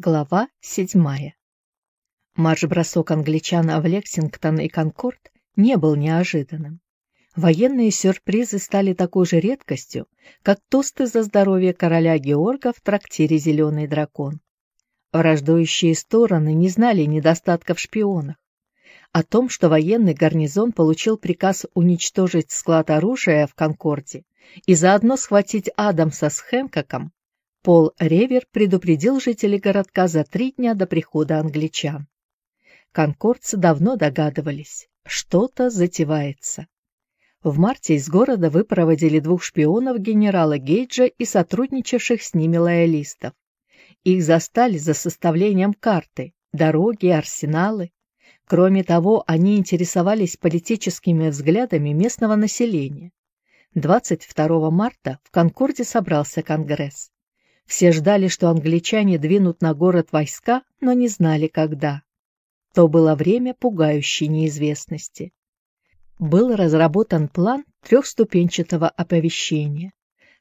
Глава седьмая. Марш-бросок англичан в Лексингтон и Конкорд не был неожиданным. Военные сюрпризы стали такой же редкостью, как тосты за здоровье короля Георга в трактире «Зеленый дракон». Враждующие стороны не знали недостатков в шпионах. О том, что военный гарнизон получил приказ уничтожить склад оружия в Конкорде и заодно схватить Адамса с Хэнкоком, Пол Ревер предупредил жителей городка за три дня до прихода англичан. Конкордцы давно догадывались, что-то затевается. В марте из города выпроводили двух шпионов генерала Гейджа и сотрудничавших с ними лоялистов. Их застали за составлением карты, дороги, арсеналы. Кроме того, они интересовались политическими взглядами местного населения. 22 марта в Конкорде собрался Конгресс. Все ждали, что англичане двинут на город войска, но не знали, когда. То было время пугающей неизвестности. Был разработан план трехступенчатого оповещения.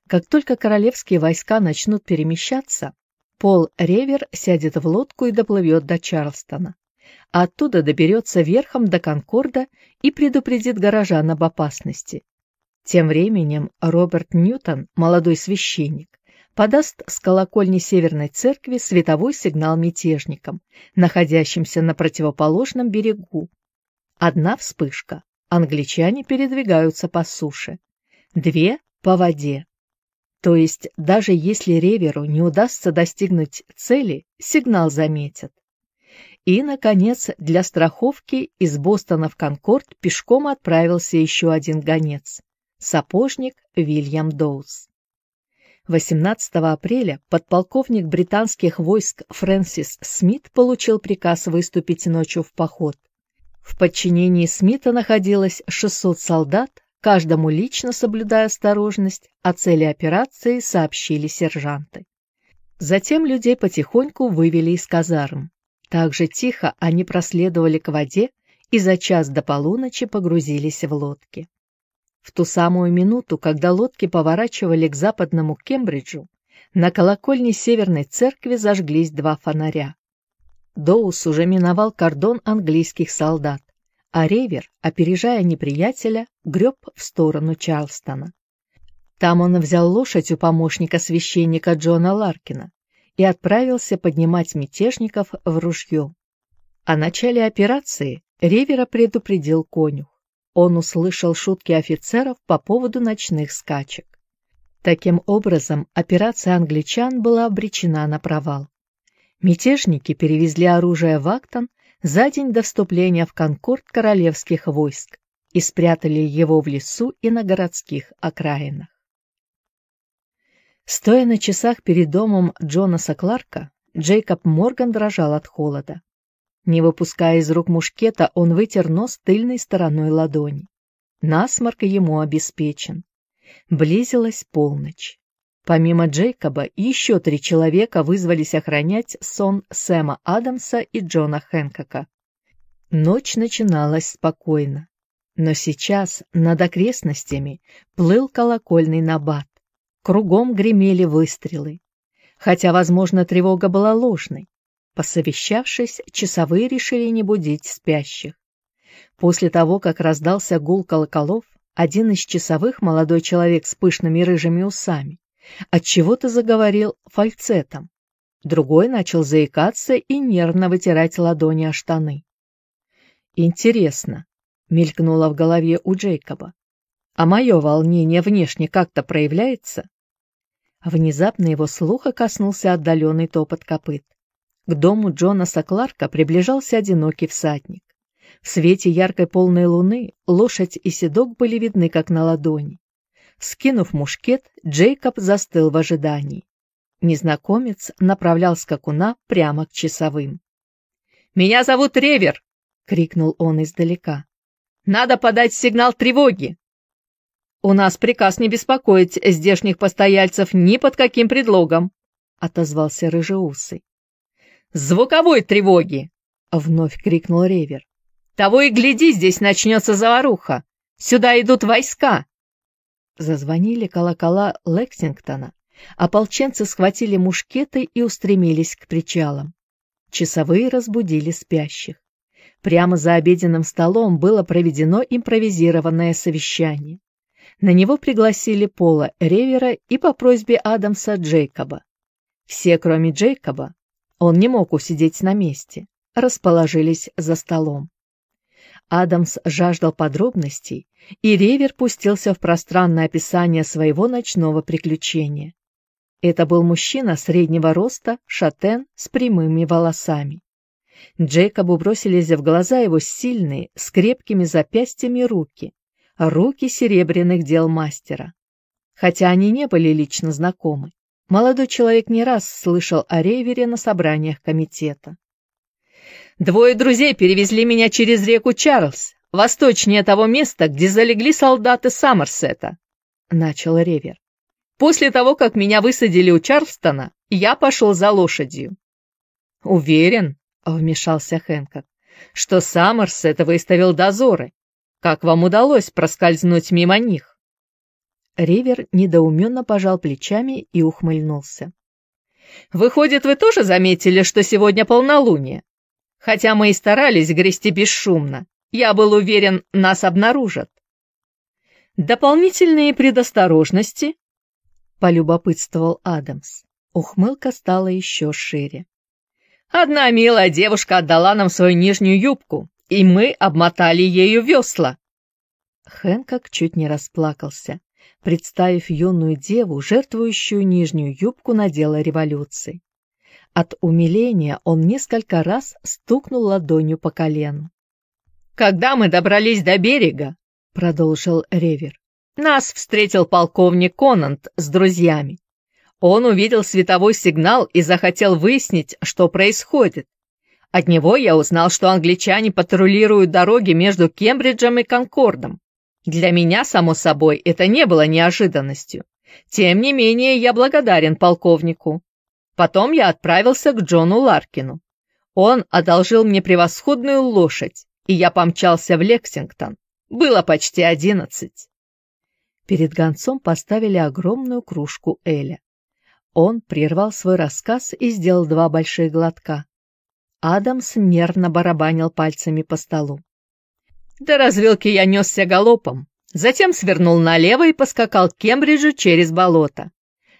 Как только королевские войска начнут перемещаться, Пол Ревер сядет в лодку и доплывет до Чарльстона. А оттуда доберется верхом до Конкорда и предупредит горожан об опасности. Тем временем Роберт Ньютон, молодой священник, подаст с колокольни Северной Церкви световой сигнал мятежникам, находящимся на противоположном берегу. Одна вспышка. Англичане передвигаются по суше. Две — по воде. То есть, даже если реверу не удастся достигнуть цели, сигнал заметят. И, наконец, для страховки из Бостона в Конкорд пешком отправился еще один гонец — сапожник Вильям Доус. 18 апреля подполковник британских войск Фрэнсис Смит получил приказ выступить ночью в поход. В подчинении Смита находилось 600 солдат, каждому лично соблюдая осторожность, о цели операции сообщили сержанты. Затем людей потихоньку вывели из казарм. Также тихо они проследовали к воде и за час до полуночи погрузились в лодки. В ту самую минуту, когда лодки поворачивали к западному Кембриджу, на колокольне Северной Церкви зажглись два фонаря. Доус уже миновал кордон английских солдат, а Ревер, опережая неприятеля, греб в сторону Чарльстона. Там он взял лошадь у помощника священника Джона Ларкина и отправился поднимать мятежников в ружье. О начале операции Ревера предупредил конюх он услышал шутки офицеров по поводу ночных скачек. Таким образом, операция англичан была обречена на провал. Мятежники перевезли оружие в Актон за день до вступления в Конкорд королевских войск и спрятали его в лесу и на городских окраинах. Стоя на часах перед домом Джонаса Кларка, Джейкоб Морган дрожал от холода. Не выпуская из рук мушкета, он вытер нос тыльной стороной ладони. Насморк ему обеспечен. Близилась полночь. Помимо Джейкоба, еще три человека вызвались охранять сон Сэма Адамса и Джона Хэнкока. Ночь начиналась спокойно. Но сейчас над окрестностями плыл колокольный набат. Кругом гремели выстрелы. Хотя, возможно, тревога была ложной. Посовещавшись, часовые решили не будить спящих. После того, как раздался гул колоколов, один из часовых, молодой человек с пышными рыжими усами, отчего-то заговорил фальцетом. Другой начал заикаться и нервно вытирать ладони о штаны. «Интересно», — мелькнуло в голове у Джейкоба, «а мое волнение внешне как-то проявляется?» Внезапно его слуха коснулся отдаленный топот копыт. К дому Джонаса Кларка приближался одинокий всадник. В свете яркой полной луны лошадь и седок были видны как на ладони. Скинув мушкет, Джейкоб застыл в ожидании. Незнакомец направлял скакуна прямо к часовым. «Меня зовут Ревер!» — крикнул он издалека. «Надо подать сигнал тревоги!» «У нас приказ не беспокоить здешних постояльцев ни под каким предлогом!» — отозвался рыжеусый. Звуковой тревоги!» — вновь крикнул Ревер. «Того и гляди, здесь начнется заваруха! Сюда идут войска!» Зазвонили колокола Лексингтона, Ополченцы схватили мушкеты и устремились к причалам. Часовые разбудили спящих. Прямо за обеденным столом было проведено импровизированное совещание. На него пригласили Пола Ревера и по просьбе Адамса Джейкоба. Все, кроме Джейкоба, он не мог усидеть на месте, расположились за столом. Адамс жаждал подробностей, и Ревер пустился в пространное описание своего ночного приключения. Это был мужчина среднего роста, шатен, с прямыми волосами. Джейкобу бросились в глаза его сильные, с крепкими запястьями руки, руки серебряных дел мастера. Хотя они не были лично знакомы, молодой человек не раз слышал о Рейвере на собраниях комитета. «Двое друзей перевезли меня через реку Чарльз, восточнее того места, где залегли солдаты Саммерсета», — начал Ревер. После того, как меня высадили у Чарльстона, я пошел за лошадью. Уверен, вмешался Хэнкок, что Саммерсет выставил дозоры. Как вам удалось проскользнуть мимо них? Ривер недоуменно пожал плечами и ухмыльнулся. «Выходит, вы тоже заметили, что сегодня полнолуние? Хотя мы и старались грести бесшумно, я был уверен, нас обнаружат». «Дополнительные предосторожности?» — полюбопытствовал Адамс. Ухмылка стала еще шире. «Одна милая девушка отдала нам свою нижнюю юбку, и мы обмотали ею весла». Хэнкок чуть не расплакался, представив юную деву, жертвующую нижнюю юбку на дело революции. От умиления он несколько раз стукнул ладонью по колену. «Когда мы добрались до берега», — продолжил Ревер, нас встретил полковник Конант с друзьями. Он увидел световой сигнал и захотел выяснить, что происходит. От него я узнал, что англичане патрулируют дороги между Кембриджем и Конкордом. Для меня, само собой, это не было неожиданностью. Тем не менее, я благодарен полковнику. Потом я отправился к Джону Ларкину. Он одолжил мне превосходную лошадь, и я помчался в Лексингтон. Было почти одиннадцать. Перед гонцом поставили огромную кружку Эля. Он прервал свой рассказ и сделал два больших глотка. Адамс нервно барабанил пальцами по столу. До развилки я несся галопом, затем свернул налево и поскакал к Кембриджу через болото.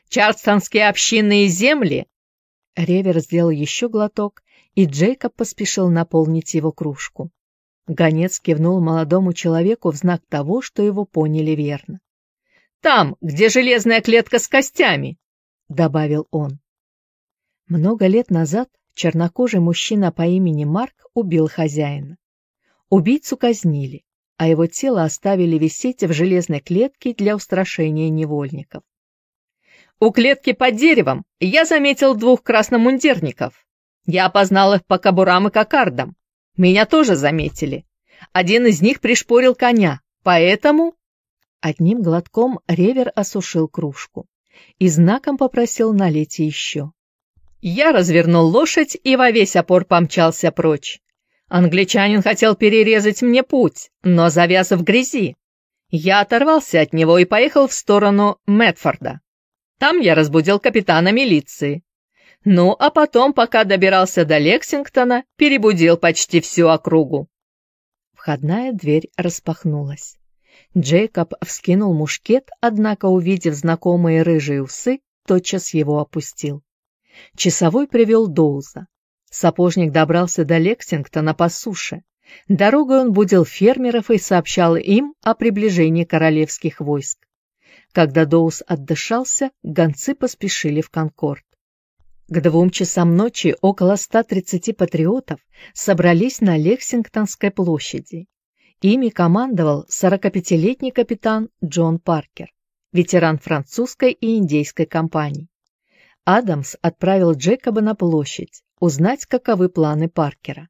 Чарльстонские общинные земли... Ревер сделал еще глоток, и Джейкоб поспешил наполнить его кружку. Гонец кивнул молодому человеку в знак того, что его поняли верно. Там, где железная клетка с костями», — добавил он. Много лет назад чернокожий мужчина по имени Марк убил хозяина. Убийцу казнили, а его тело оставили висеть в железной клетке для устрашения невольников. У клетки под деревом я заметил двух красномундирников. Я опознал их по кобурам и кокардам. Меня тоже заметили. Один из них пришпорил коня, поэтому Одним глотком Ревер осушил кружку и знаком попросил налить еще. Я развернул лошадь и во весь опор помчался прочь. Англичанин хотел перерезать мне путь, но завяз в грязи. Я оторвался от него и поехал в сторону Мэтфорда. Там я разбудил капитана милиции. Ну, а потом, пока добирался до Лексингтона, перебудил почти всю округу. Входная дверь распахнулась. Джейкоб вскинул мушкет, однако, увидев знакомые рыжие усы, тотчас его опустил. Часовой привел Доуза. Сапожник добрался до Лексингтона по суше. Дорогой он будил фермеров и сообщал им о приближении королевских войск. Когда Доуз отдышался, гонцы поспешили в Конкорд. К двум часам ночи около 130 патриотов собрались на Лексингтонской площади. Ими командовал 45-летний капитан Джон Паркер, ветеран французской и индейской компаний. Адамс отправил Джекоба на площадь узнать, каковы планы Паркера.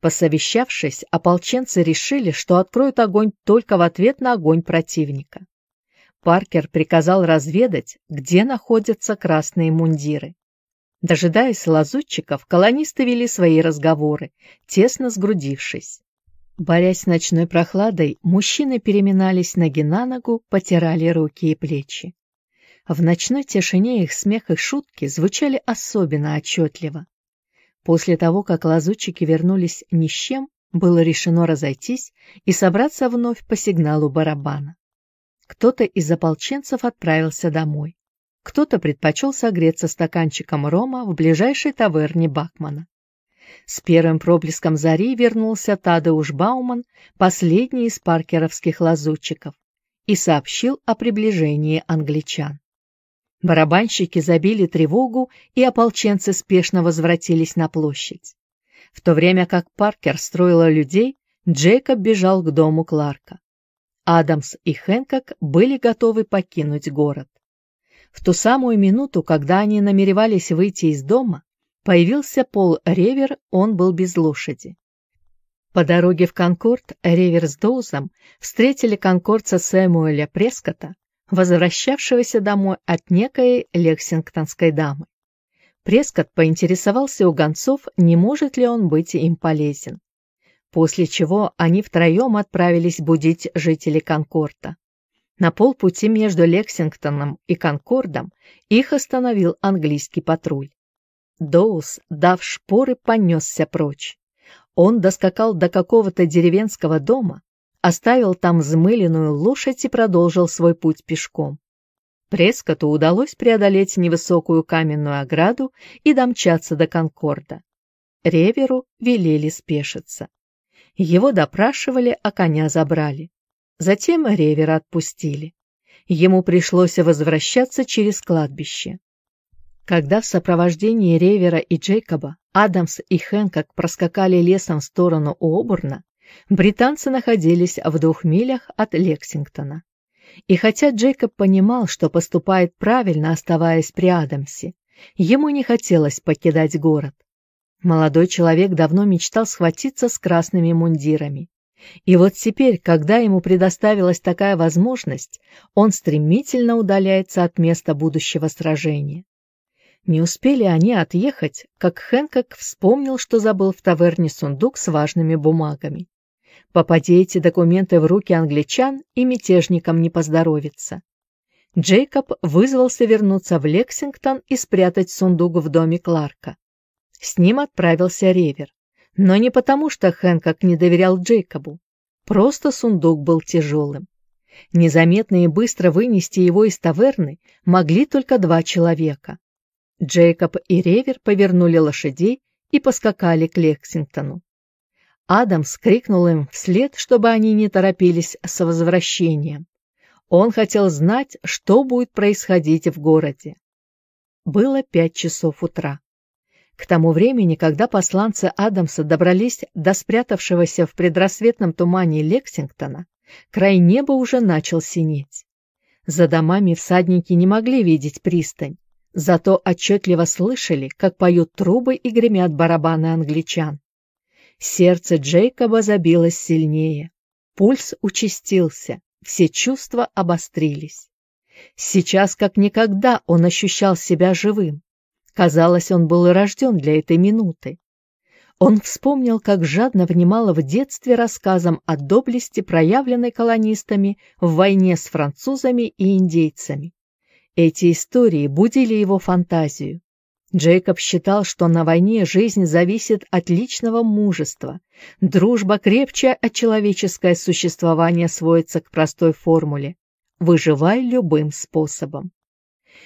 Посовещавшись, ополченцы решили, что откроют огонь только в ответ на огонь противника. Паркер приказал разведать, где находятся красные мундиры. Дожидаясь лазутчиков, колонисты вели свои разговоры, тесно сгрудившись. Борясь с ночной прохладой, мужчины переминались ноги на ногу, потирали руки и плечи. В ночной тишине их смех и шутки звучали особенно отчетливо. После того, как лазутчики вернулись ни с чем, было решено разойтись и собраться вновь по сигналу барабана. Кто-то из ополченцев отправился домой. Кто-то предпочел согреться стаканчиком рома в ближайшей таверне Бакмана. С первым проблеском зари вернулся Тадеуш Бауман, последний из паркеровских лазутчиков, и сообщил о приближении англичан. Барабанщики забили тревогу, и ополченцы спешно возвратились на площадь. В то время как Паркер строила людей, Джейкоб бежал к дому Кларка. Адамс и Хэнкок были готовы покинуть город. В ту самую минуту, когда они намеревались выйти из дома, появился Пол Ревер, он был без лошади. По дороге в Конкорд Ревер с Доузом встретили конкордца Сэмуэля Прескота, возвращавшегося домой от некой лексингтонской дамы. Прескот поинтересовался у гонцов, не может ли он быть им полезен. После чего они втроем отправились будить жителей Конкорда. На полпути между Лексингтоном и Конкордом их остановил английский патруль. Доус, дав шпоры, понесся прочь. Он доскакал до какого-то деревенского дома, оставил там взмыленную лошадь и продолжил свой путь пешком. Прескоту удалось преодолеть невысокую каменную ограду и домчаться до Конкорда. Реверу велели спешиться. Его допрашивали, а коня забрали. Затем Ревера отпустили. Ему пришлось возвращаться через кладбище. Когда в сопровождении Ревера и Джейкоба Адамс и Хэнкок проскакали лесом в сторону Обурна, британцы находились в двух милях от Лексингтона. И хотя Джейкоб понимал, что поступает правильно, оставаясь при Адамсе, ему не хотелось покидать город. Молодой человек давно мечтал схватиться с красными мундирами. И вот теперь, когда ему предоставилась такая возможность, он стремительно удаляется от места будущего сражения. Не успели они отъехать, как Хэнкок вспомнил, что забыл в таверне сундук с важными бумагами. Попади эти документы в руки англичан, и мятежникам не поздоровится. Джейкоб вызвался вернуться в Лексингтон и спрятать сундук в доме Кларка. С ним отправился Ревер, но не потому, что Хэнкок не доверял Джейкобу. Просто сундук был тяжелым. Незаметно и быстро вынести его из таверны могли только два человека. Джейкоб и Ревер повернули лошадей и поскакали к Лексингтону. Адамс крикнул им вслед, чтобы они не торопились с возвращением. Он хотел знать, что будет происходить в городе. Было пять часов утра. К тому времени, когда посланцы Адамса добрались до спрятавшегося в предрассветном тумане Лексингтона, край неба уже начал синеть. За домами всадники не могли видеть пристань, зато отчетливо слышали, как поют трубы и гремят барабаны англичан. Сердце Джейкоба забилось сильнее. Пульс участился, все чувства обострились. Сейчас как никогда он ощущал себя живым. Казалось, он был рожден для этой минуты. Он вспомнил, как жадно внимало в детстве рассказам о доблести, проявленной колонистами в войне с французами и индейцами. Эти истории будили его фантазию. Джейкоб считал, что на войне жизнь зависит от личного мужества. Дружба крепче, а человеческое существование сводится к простой формуле «выживай любым способом».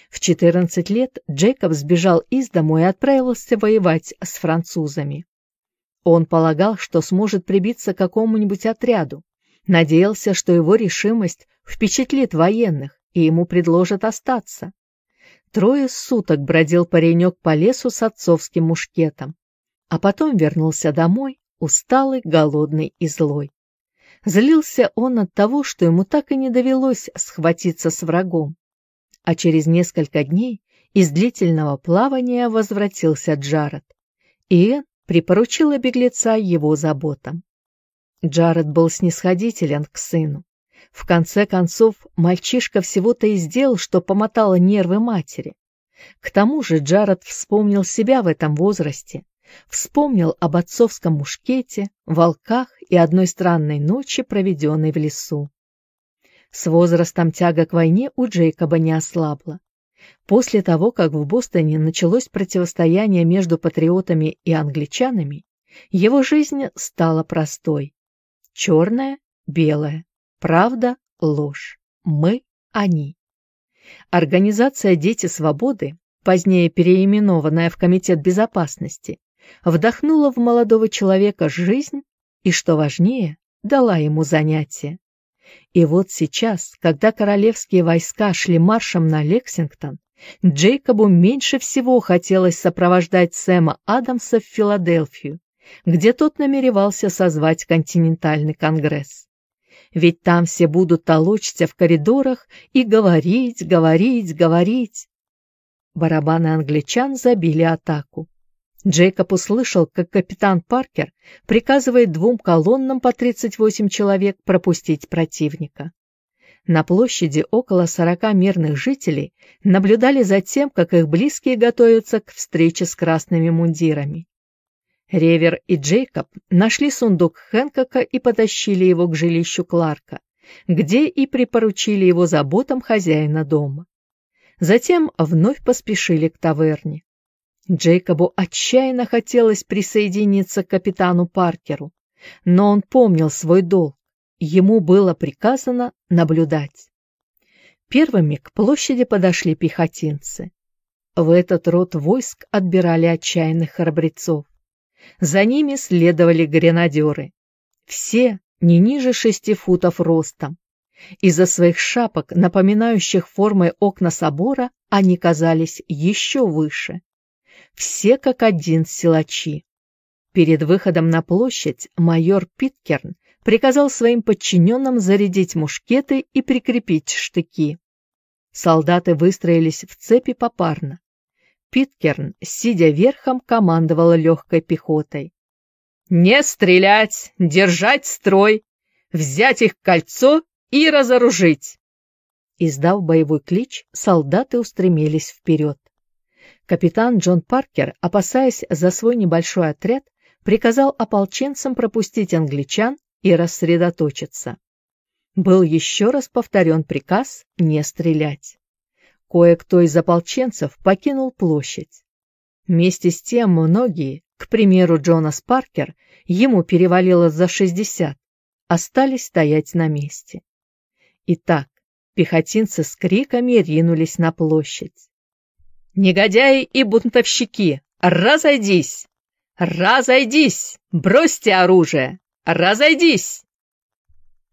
В 14 лет Джейкоб сбежал из дому и отправился воевать с французами. Он полагал, что сможет прибиться к какому-нибудь отряду, надеялся, что его решимость впечатлит военных, и ему предложат остаться. Трое суток бродил паренек по лесу с отцовским мушкетом, а потом вернулся домой, усталый, голодный и злой. Злился он от того, что ему так и не довелось схватиться с врагом. А через несколько дней из длительного плавания возвратился Джаред, и Энн припоручила беглеца его заботам. Джаред был снисходителен к сыну. В конце концов, мальчишка всего-то и сделал, что помотало нервы матери. К тому же Джаред вспомнил себя в этом возрасте, вспомнил об отцовском мушкете, волках и одной странной ночи, проведенной в лесу. С возрастом тяга к войне у Джейкоба не ослабла. После того, как в Бостоне началось противостояние между патриотами и англичанами, его жизнь стала простой. Черное, белое, правда, ложь. Мы – они. Организация «Дети свободы», позднее переименованная в Комитет безопасности, вдохнула в молодого человека жизнь и, что важнее, дала ему занятие. И вот сейчас, когда королевские войска шли маршем на Лексингтон, Джейкобу меньше всего хотелось сопровождать Сэма Адамса в Филадельфию, где тот намеревался созвать континентальный конгресс. Ведь там все будут толочься в коридорах и говорить, говорить, говорить. Барабаны англичан забили атаку. Джейкоб услышал, как капитан Паркер приказывает двум колоннам по 38 человек пропустить противника. На площади около 40 мирных жителей наблюдали за тем, как их близкие готовятся к встрече с красными мундирами. Ревер и Джейкоб нашли сундук Хэнкока и потащили его к жилищу Кларка, где и припоручили его заботам хозяина дома. Затем вновь поспешили к таверне. Джейкобу отчаянно хотелось присоединиться к капитану Паркеру, но он помнил свой долг. Ему было приказано наблюдать. Первыми к площади подошли пехотинцы. В этот род войск отбирали отчаянных храбрецов. За ними следовали гренадеры. Все не ниже шести футов ростом. Из-за своих шапок, напоминающих формой окна собора, они казались еще выше. Все как один силачи. Перед выходом на площадь майор Питкерн приказал своим подчиненным зарядить мушкеты и прикрепить штыки. Солдаты выстроились в цепи попарно. Питкерн, сидя верхом, командовал легкой пехотой. «Не стрелять! Держать строй! Взять их кольцо и разоружить!» Издав боевой клич, солдаты устремились вперед. Капитан Джон Паркер, опасаясь за свой небольшой отряд, приказал ополченцам пропустить англичан и рассредоточиться. Был еще раз повторен приказ не стрелять. Кое-кто из ополченцев покинул площадь. Вместе с тем многие, к примеру Джонас Паркер, ему перевалило за 60, остались стоять на месте. Итак, пехотинцы с криками ринулись на площадь. «Негодяи и бунтовщики, разойдись! Разойдись! Бросьте оружие! Разойдись!»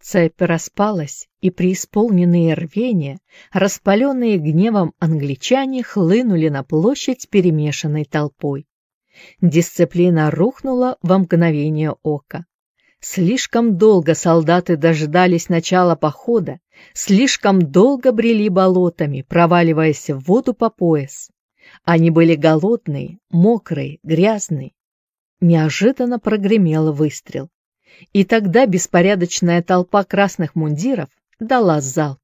Цепь распалась, и преисполненные рвения, распаленные гневом англичане хлынули на площадь перемешанной толпой. Дисциплина рухнула во мгновение ока. Слишком долго солдаты дожидались начала похода, слишком долго брели болотами, проваливаясь в воду по пояс. Они были голодные, мокрые, грязные. Неожиданно прогремел выстрел и тогда беспорядочная толпа красных мундиров дала залп.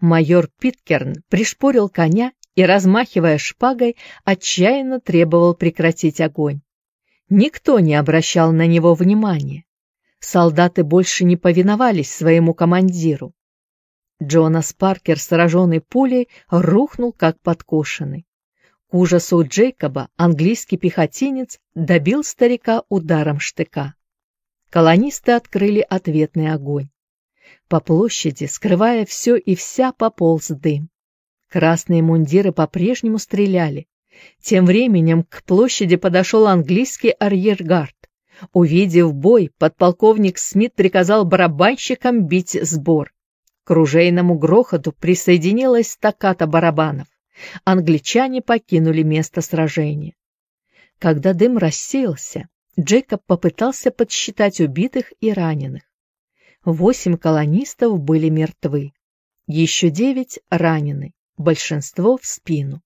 Майор Питкерн пришпорил коня и, размахивая шпагой, отчаянно требовал прекратить огонь. Никто не обращал на него внимания. Солдаты больше не повиновались своему командиру. Джонас Паркер, сраженный пулей, рухнул как подкошенный. К ужасу Джейкоба английский пехотинец добил старика ударом штыка колонисты открыли ответный огонь. По площади, скрывая все и вся, пополз дым. Красные мундиры по-прежнему стреляли. Тем временем к площади подошел английский арьергард. Увидев бой, подполковник Смит приказал барабанщикам бить сбор. К ружейному грохоту присоединилась стаката барабанов. Англичане покинули место сражения. Когда дым рассеялся, Джейкоб попытался подсчитать убитых и раненых. Восемь колонистов были мертвы, еще девять ранены, большинство в спину.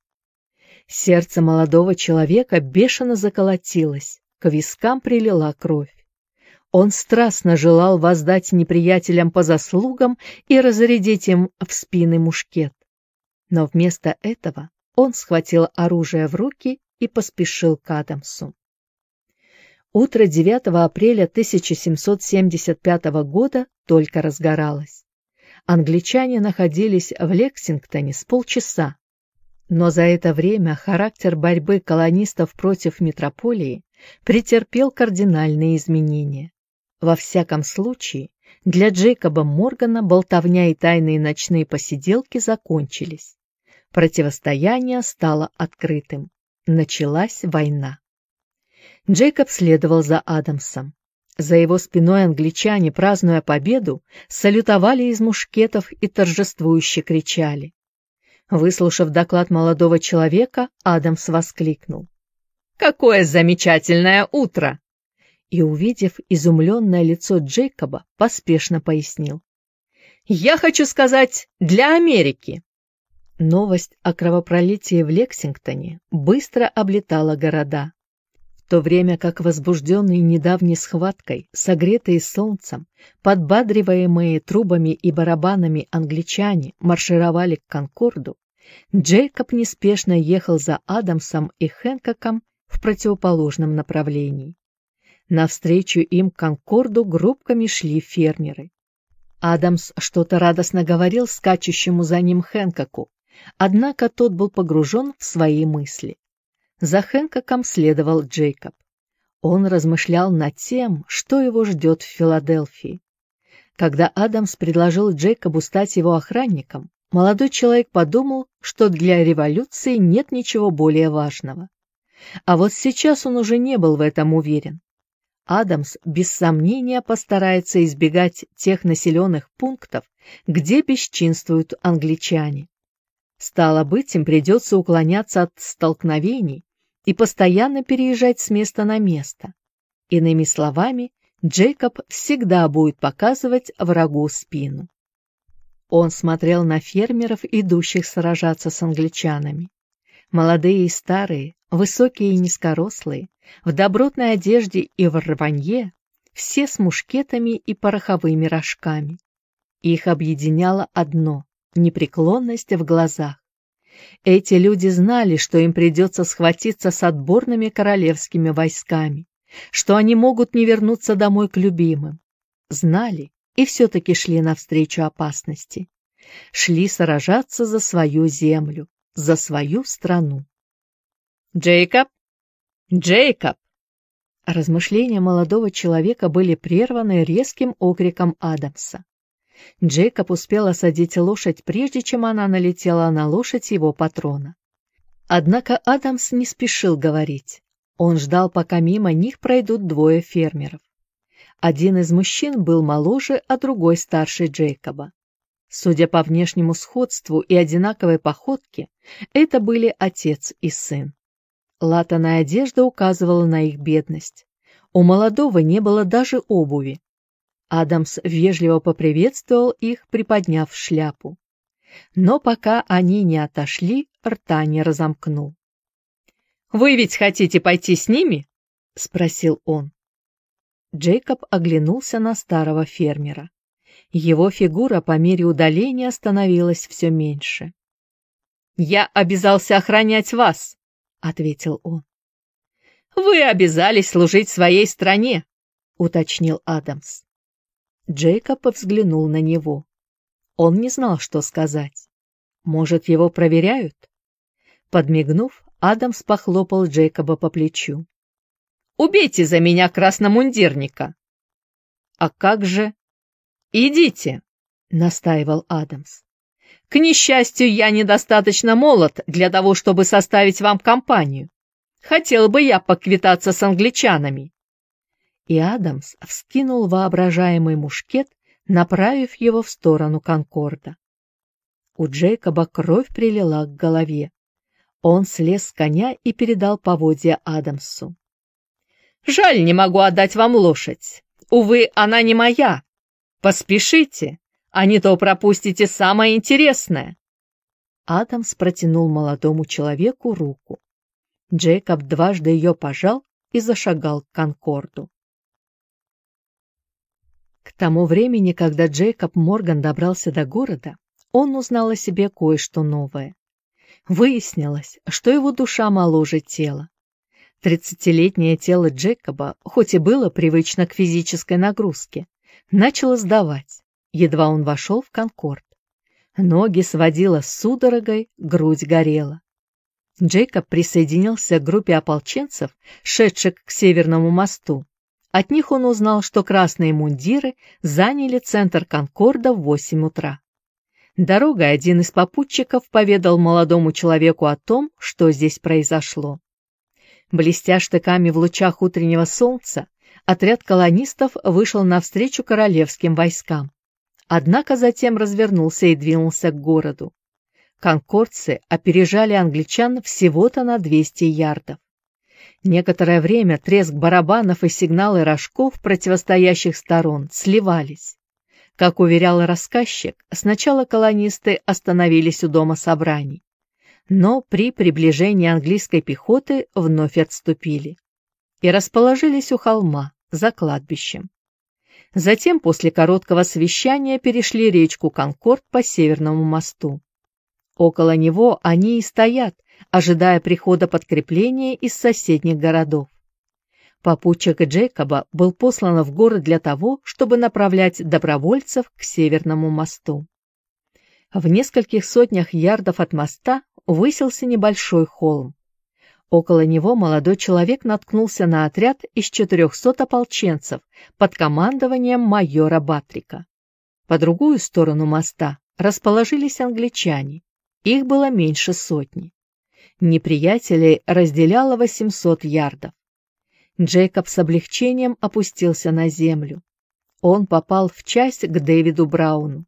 Сердце молодого человека бешено заколотилось, к вискам прилила кровь. Он страстно желал воздать неприятелям по заслугам и разрядить им в спины мушкет. Но вместо этого он схватил оружие в руки и поспешил к Адамсу. Утро 9 апреля 1775 года только разгоралось. Англичане находились в Лексингтоне с полчаса. Но за это время характер борьбы колонистов против метрополии претерпел кардинальные изменения. Во всяком случае, для Джейкоба Моргана болтовня и тайные ночные посиделки закончились. Противостояние стало открытым. Началась война. Джейкоб следовал за Адамсом. За его спиной англичане, празднуя победу, салютовали из мушкетов и торжествующе кричали. Выслушав доклад молодого человека, Адамс воскликнул. «Какое замечательное утро!» И, увидев изумленное лицо Джейкоба, поспешно пояснил. «Я хочу сказать, для Америки!» Новость о кровопролитии в Лексингтоне быстро облетала города то время как возбужденные недавней схваткой, согретые солнцем, подбадриваемые трубами и барабанами англичане маршировали к Конкорду, Джейкоб неспешно ехал за Адамсом и Хэнкоком в противоположном направлении. Навстречу им к Конкорду группками шли фермеры. Адамс что-то радостно говорил скачущему за ним Хэнкоку, однако тот был погружен в свои мысли. За Хэнкоком следовал Джейкоб. Он размышлял над тем, что его ждет в Филадельфии. Когда Адамс предложил Джейкобу стать его охранником, молодой человек подумал, что для революции нет ничего более важного. А вот сейчас он уже не был в этом уверен. Адамс без сомнения постарается избегать тех населенных пунктов, где бесчинствуют англичане. Стало быть, им придется уклоняться от столкновений, и постоянно переезжать с места на место. Иными словами, Джейкоб всегда будет показывать врагу спину. Он смотрел на фермеров, идущих сражаться с англичанами. Молодые и старые, высокие и низкорослые, в добротной одежде и в рванье, все с мушкетами и пороховыми рожками. Их объединяло одно — непреклонность в глазах. Эти люди знали, что им придется схватиться с отборными королевскими войсками, что они могут не вернуться домой к любимым. Знали и все-таки шли навстречу опасности. Шли сражаться за свою землю, за свою страну. «Джейкоб! Джейкоб!» Размышления молодого человека были прерваны резким окриком Адамса. Джейкоб успел осадить лошадь, прежде чем она налетела на лошадь его патрона. Однако Адамс не спешил говорить. Он ждал, пока мимо них пройдут двое фермеров. Один из мужчин был моложе, а другой старше Джейкоба. Судя по внешнему сходству и одинаковой походке, это были отец и сын. Латаная одежда указывала на их бедность. У молодого не было даже обуви. Адамс вежливо поприветствовал их, приподняв шляпу. Но пока они не отошли, рта не разомкнул. «Вы ведь хотите пойти с ними?» — спросил он. Джейкоб оглянулся на старого фермера. Его фигура по мере удаления становилась все меньше. «Я обязался охранять вас», — ответил он. «Вы обязались служить своей стране», — уточнил Адамс. Джейкоб взглянул на него. Он не знал, что сказать. Может, его проверяют? Подмигнув, Адамс похлопал Джейкоба по плечу. «Убейте за меня красномундирника!» «А как же?» «Идите!» — настаивал Адамс. «К несчастью, я недостаточно молод для того, чтобы составить вам компанию. Хотел бы я поквитаться с англичанами и Адамс вскинул воображаемый мушкет, направив его в сторону Конкорда. У Джейкоба кровь прилила к голове. Он слез с коня и передал поводья Адамсу. «Жаль, не могу отдать вам лошадь. Увы, она не моя. Поспешите, а не то пропустите самое интересное». Адамс протянул молодому человеку руку. Джейкоб дважды ее пожал и зашагал к Конкорду. К тому времени, когда Джейкоб Морган добрался до города, он узнал о себе кое-что новое. Выяснилось, что его душа моложе тела. Тридцатилетнее тело Джейкоба, хоть и было привычно к физической нагрузке, начало сдавать, едва он вошел в Конкорд. Ноги сводило судорогой, грудь горела. Джейкоб присоединился к группе ополченцев, шедших к Северному мосту. От них он узнал, что красные мундиры заняли центр Конкорда в 8 утра. Дорогой один из попутчиков поведал молодому человеку о том, что здесь произошло. Блестя штыками в лучах утреннего солнца, отряд колонистов вышел навстречу королевским войскам. Однако затем развернулся и двинулся к городу. Конкордцы опережали англичан всего-то на 200 ярдов. Некоторое время треск барабанов и сигналы рожков противостоящих сторон сливались. Как уверял рассказчик, сначала колонисты остановились у дома собраний, но при приближении английской пехоты вновь отступили и расположились у холма за кладбищем. Затем после короткого совещания перешли речку Конкорд по Северному мосту. Около него они и стоят, ожидая прихода подкрепления из соседних городов. Попутчик Джейкоба был послан в город для того, чтобы направлять добровольцев к Северному мосту. В нескольких сотнях ярдов от моста высился небольшой холм. Около него молодой человек наткнулся на отряд из 400 ополченцев под командованием майора Батрика. По другую сторону моста расположились англичане. Их было меньше сотни. Неприятелей разделяло 800 ярдов. Джейкоб с облегчением опустился на землю. Он попал в часть к Дэвиду Брауну.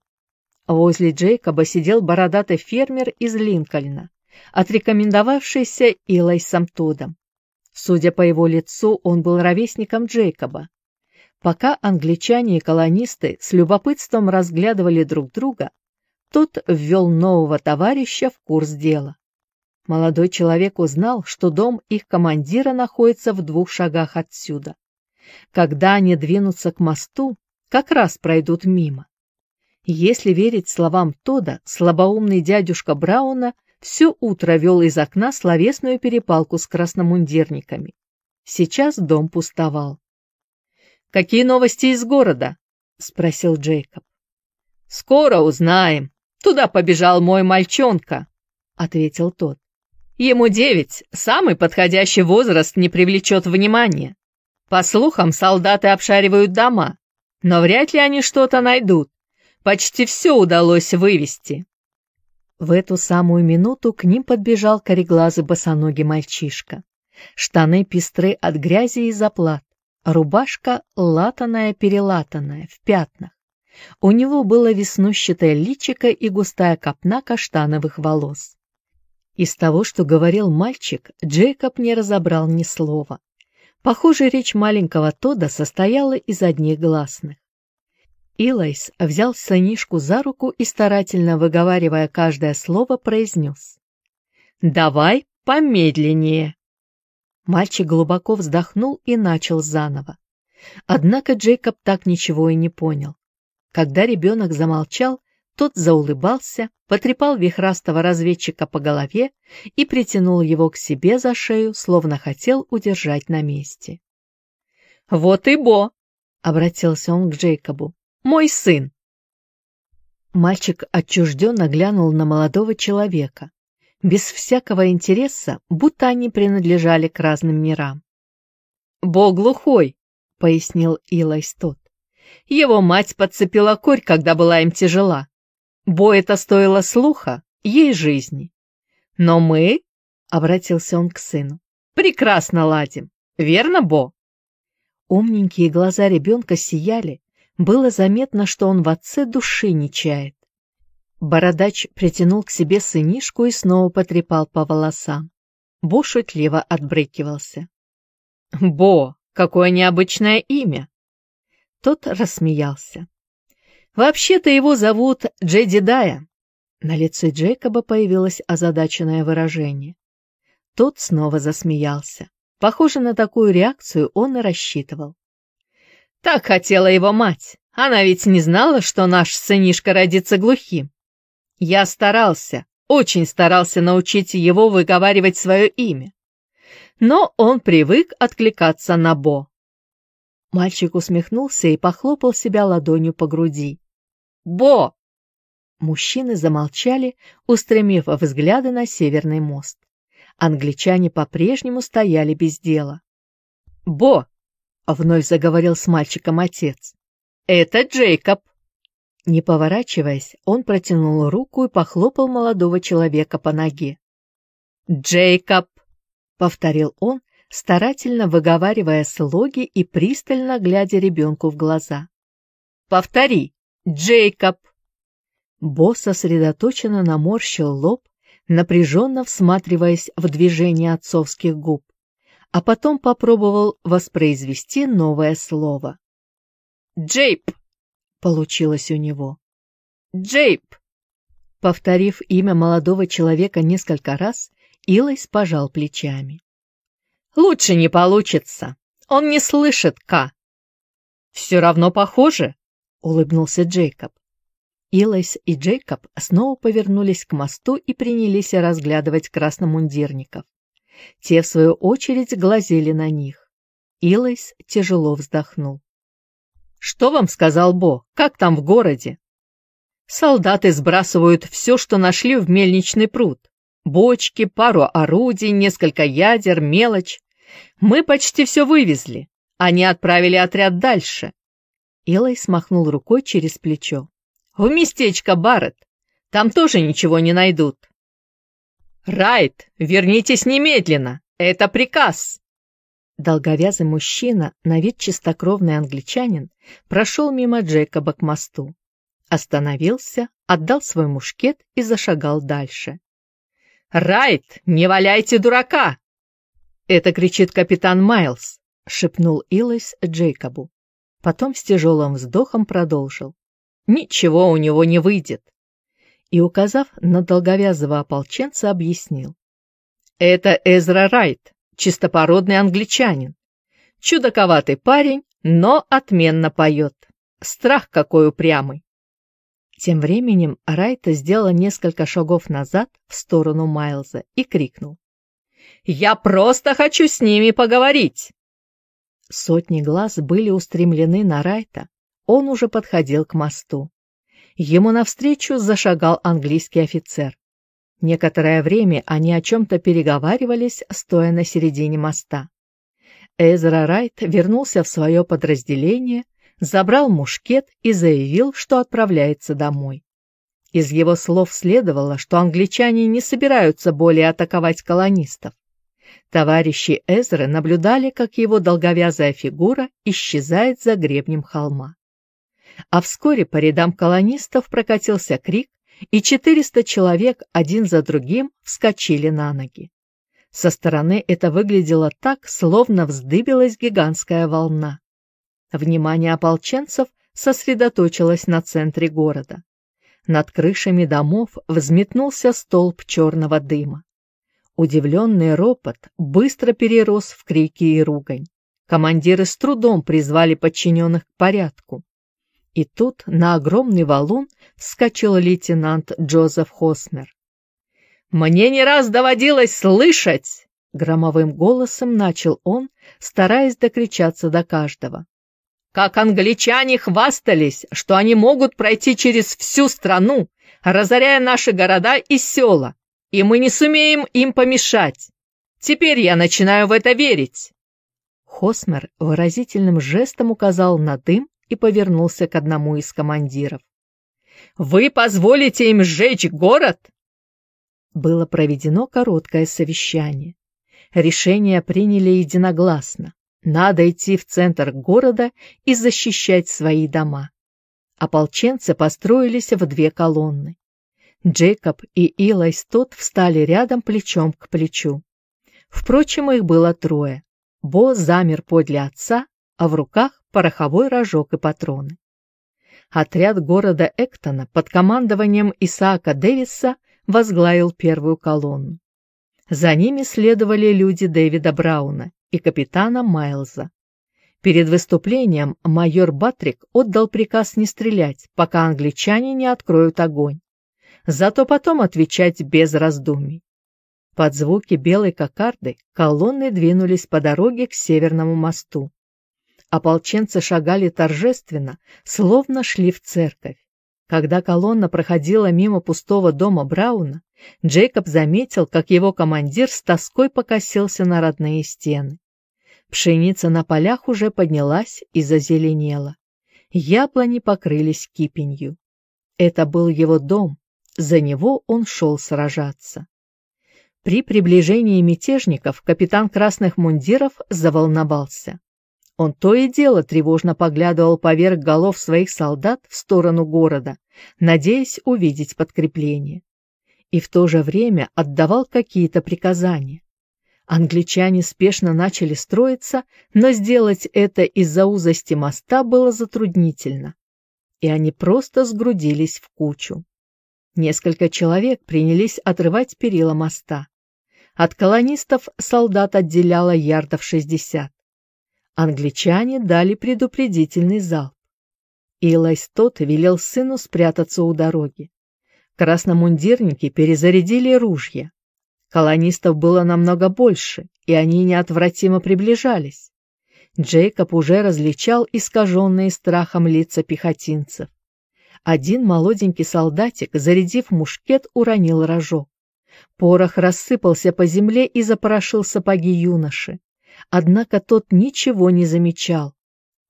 Возле Джейкоба сидел бородатый фермер из Линкольна, отрекомендовавшийся Илайсом Тодом. Судя по его лицу, он был ровесником Джейкоба. Пока англичане и колонисты с любопытством разглядывали друг друга, тот ввел нового товарища в курс дела. Молодой человек узнал, что дом их командира находится в двух шагах отсюда. Когда они двинутся к мосту, как раз пройдут мимо. Если верить словам Тода, слабоумный дядюшка Брауна все утро вел из окна словесную перепалку с красномундирниками. Сейчас дом пустовал. «Какие новости из города?» — спросил Джейкоб. «Скоро узнаем», Туда побежал мой мальчонка, — ответил тот. Ему девять, самый подходящий возраст не привлечет внимания. По слухам, солдаты обшаривают дома, но вряд ли они что-то найдут. Почти все удалось вывести. В эту самую минуту к ним подбежал кореглазый босоногий мальчишка. Штаны пестры от грязи и заплат, рубашка латаная-перелатанная, в пятнах. У него было веснущатое личико и густая копна каштановых волос. Из того, что говорил мальчик, Джейкоб не разобрал ни слова. Похоже, речь маленького Тода состояла из одних гласных. Илайс взял сынишку за руку и, старательно выговаривая каждое слово, произнес. «Давай помедленнее!» Мальчик глубоко вздохнул и начал заново. Однако Джейкоб так ничего и не понял. Когда ребенок замолчал, тот заулыбался, потрепал вихрастого разведчика по голове и притянул его к себе за шею, словно хотел удержать на месте. «Вот и Бо!» — обратился он к Джейкобу. «Мой сын!» Мальчик отчужденно глянул на молодого человека, без всякого интереса, будто они принадлежали к разным мирам. «Бо глухой!» — пояснил Илайс тот. Его мать подцепила корь, когда была им тяжела. Бо это стоило слуха, ей жизни. Но мы, — обратился он к сыну, — прекрасно ладим, верно, Бо? Умненькие глаза ребенка сияли, было заметно, что он в отце души не чает. Бородач притянул к себе сынишку и снова потрепал по волосам. Бо шутливо отбрыкивался. «Бо, какое необычное имя!» Тот рассмеялся. «Вообще-то его зовут Джеди Дая». На лице Джейкоба появилось озадаченное выражение. Тот снова засмеялся. Похоже, на такую реакцию он и рассчитывал. «Так хотела его мать. Она ведь не знала, что наш сынишка родится глухим. Я старался, очень старался научить его выговаривать свое имя. Но он привык откликаться на «бо». Мальчик усмехнулся и похлопал себя ладонью по груди. «Бо!» Мужчины замолчали, устремив взгляды на северный мост. Англичане по-прежнему стояли без дела. «Бо!» — вновь заговорил с мальчиком отец. «Это Джейкоб!» Не поворачиваясь, он протянул руку и похлопал молодого человека по ноге. «Джейкоб!» — повторил он, старательно выговаривая слоги и пристально глядя ребенку в глаза. «Повтори! Джейкоб!» Босс сосредоточенно наморщил лоб, напряженно всматриваясь в движение отцовских губ, а потом попробовал воспроизвести новое слово. «Джейп!» — получилось у него. «Джейп!» Повторив имя молодого человека несколько раз, Илайс пожал плечами. «Лучше не получится. Он не слышит «К». «Все равно похоже», — улыбнулся Джейкоб. Илайс и Джейкоб снова повернулись к мосту и принялись разглядывать красномундирников. Те, в свою очередь, глазели на них. Илайс тяжело вздохнул. «Что вам сказал Бо? Как там в городе?» «Солдаты сбрасывают все, что нашли в мельничный пруд. Бочки, пару орудий, несколько ядер, мелочь. Мы почти все вывезли. Они отправили отряд дальше». Илай смахнул рукой через плечо. В местечко Барретт. Там тоже ничего не найдут. Райт, вернитесь немедленно. Это приказ. Долговязый мужчина, на вид чистокровный англичанин, прошел мимо Джейкоба к мосту. Остановился, отдал свой мушкет и зашагал дальше. «Райт, не валяйте дурака!» «Это кричит капитан Майлз», — шепнул Илайс Джейкобу. Потом с тяжелым вздохом продолжил ничего у него не выйдет. И, указав на долговязого ополченца, объяснил. Это Эзра Райт, чистопородный англичанин. Чудаковатый парень, но отменно поет. Страх какой упрямый. Тем временем Райта сделала несколько шагов назад в сторону Майлза и крикнул. «Я просто хочу с ними поговорить!» Сотни глаз были устремлены на Райта, он уже подходил к мосту. Ему навстречу зашагал английский офицер. Некоторое время они о чем-то переговаривались, стоя на середине моста. Эзра Райт вернулся в свое подразделение, забрал мушкет и заявил, что отправляется домой. Из его слов следовало, что англичане не собираются более атаковать колонистов. Товарищи Эзры наблюдали, как его долговязая фигура исчезает за гребнем холма а вскоре по рядам колонистов прокатился крик, и 400 человек один за другим вскочили на ноги. Со стороны это выглядело так, словно вздыбилась гигантская волна. Внимание ополченцев сосредоточилось на центре города. Над крышами домов взметнулся столб черного дыма. Удивленный ропот быстро перерос в крики и ругань. Командиры с трудом призвали подчиненных к порядку. И тут на огромный валун вскочил лейтенант Джозеф Хосмер. «Мне не раз доводилось слышать!» Громовым голосом начал он, стараясь докричаться до каждого. «Как англичане хвастались, что они могут пройти через всю страну, разоряя наши города и села, и мы не сумеем им помешать. Теперь я начинаю в это верить!» Хосмер выразительным жестом указал на дым, и повернулся к одному из командиров. «Вы позволите им сжечь город?» Было проведено короткое совещание. Решение приняли единогласно. Надо идти в центр города и защищать свои дома. Ополченцы построились в две колонны. Джейкоб и Илай Стот встали рядом плечом к плечу. Впрочем, их было трое. Бо замер подле отца, а в руках пороховой рожок и патроны. Отряд города Эктона под командованием Исаака Дэвиса возглавил первую колонну. За ними следовали люди Дэвида Брауна и капитана Майлза. Перед выступлением майор Батрик отдал приказ не стрелять, пока англичане не откроют огонь. Зато потом отвечать без раздумий. Под звуки белой кокарды колонны двинулись по дороге к Северному мосту. Ополченцы шагали торжественно, словно шли в церковь. Когда колонна проходила мимо пустого дома Брауна, Джейкоб заметил, как его командир с тоской покосился на родные стены. Пшеница на полях уже поднялась и зазеленела. Яблони покрылись кипенью. Это был его дом, за него он шел сражаться. При приближении мятежников капитан красных мундиров заволновался. Он то и дело тревожно поглядывал поверх голов своих солдат в сторону города, надеясь увидеть подкрепление. И в то же время отдавал какие-то приказания. Англичане спешно начали строиться, но сделать это из-за узости моста было затруднительно. И они просто сгрудились в кучу. Несколько человек принялись отрывать перила моста. От колонистов солдат отделяло ярдов шестьдесят. Англичане дали предупредительный залп. Илайс тот велел сыну спрятаться у дороги. Красномундирники перезарядили ружья. Колонистов было намного больше, и они неотвратимо приближались. Джейкоб уже различал искаженные страхом лица пехотинцев. Один молоденький солдатик, зарядив мушкет, уронил рожок. Порох рассыпался по земле и запорошил сапоги юноши. Однако тот ничего не замечал.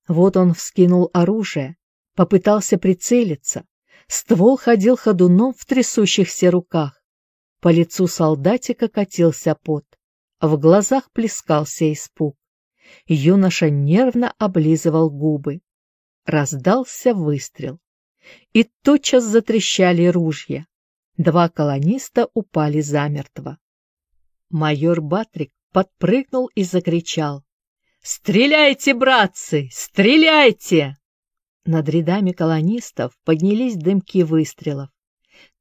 Вот он вскинул оружие, попытался прицелиться. Ствол ходил ходуном в трясущихся руках. По лицу солдатика катился пот. В глазах плескался испуг. Юноша нервно облизывал губы. Раздался выстрел. И тотчас затрещали ружья. Два колониста упали замертво. Майор Батрик подпрыгнул и закричал. «Стреляйте, братцы! Стреляйте!» Над рядами колонистов поднялись дымки выстрелов.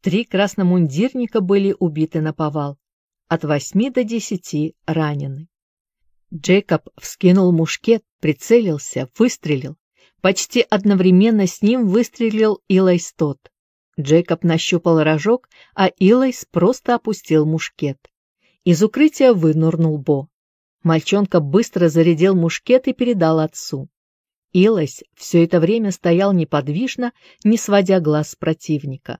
Три красномундирника были убиты на повал. От восьми до десяти ранены. Джейкоб вскинул мушкет, прицелился, выстрелил. Почти одновременно с ним выстрелил Илайс тот. Джейкоб нащупал рожок, а Илайс просто опустил мушкет. Из укрытия вынырнул Бо. Мальчонка быстро зарядил мушкет и передал отцу. Илайс все это время стоял неподвижно, не сводя глаз с противника.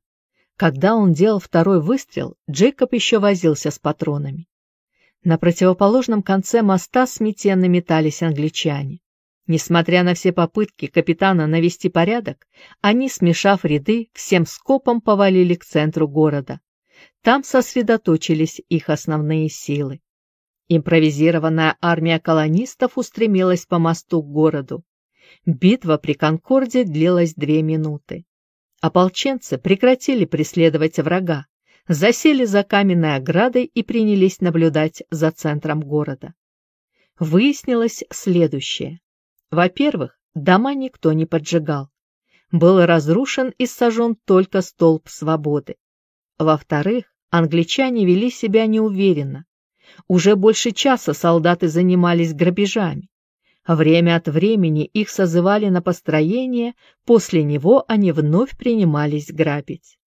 Когда он делал второй выстрел, Джейкоб еще возился с патронами. На противоположном конце моста сметенно метались англичане. Несмотря на все попытки капитана навести порядок, они, смешав ряды, всем скопом повалили к центру города. Там сосредоточились их основные силы. Импровизированная армия колонистов устремилась по мосту к городу. Битва при Конкорде длилась две минуты. Ополченцы прекратили преследовать врага, засели за каменной оградой и принялись наблюдать за центром города. Выяснилось следующее. Во-первых, дома никто не поджигал. Был разрушен и сожжен только столб свободы. Во-вторых, англичане вели себя неуверенно. Уже больше часа солдаты занимались грабежами. Время от времени их созывали на построение, после него они вновь принимались грабить.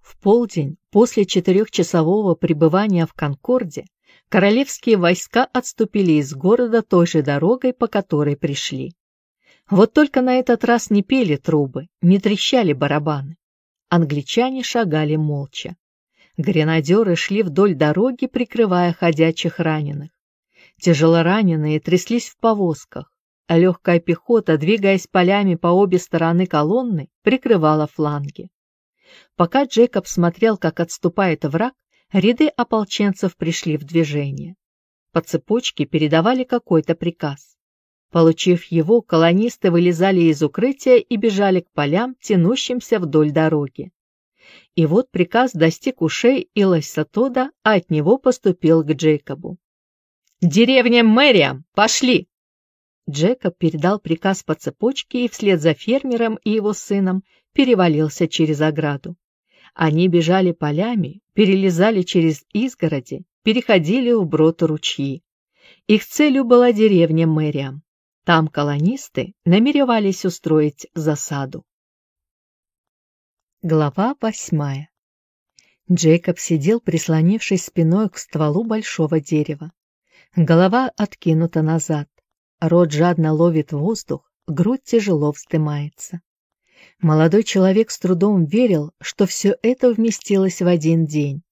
В полдень, после четырехчасового пребывания в Конкорде, королевские войска отступили из города той же дорогой, по которой пришли. Вот только на этот раз не пели трубы, не трещали барабаны. Англичане шагали молча. Гренадеры шли вдоль дороги, прикрывая ходячих раненых. Тяжелораненые тряслись в повозках, а легкая пехота, двигаясь полями по обе стороны колонны, прикрывала фланги. Пока Джекоб смотрел, как отступает враг, ряды ополченцев пришли в движение. По цепочке передавали какой-то приказ. Получив его, колонисты вылезали из укрытия и бежали к полям, тянущимся вдоль дороги. И вот приказ достиг ушей Илайса Тода, а от него поступил к Джейкобу. «Деревня Мэриам! Пошли!» Джекоб передал приказ по цепочке и вслед за фермером и его сыном перевалился через ограду. Они бежали полями, перелезали через изгороди, переходили вброд ручьи. Их целью была деревня Мэриам. Там колонисты намеревались устроить засаду. Глава восьмая Джейкоб сидел, прислонившись спиной к стволу большого дерева. Голова откинута назад, рот жадно ловит воздух, грудь тяжело вздымается. Молодой человек с трудом верил, что все это вместилось в один день.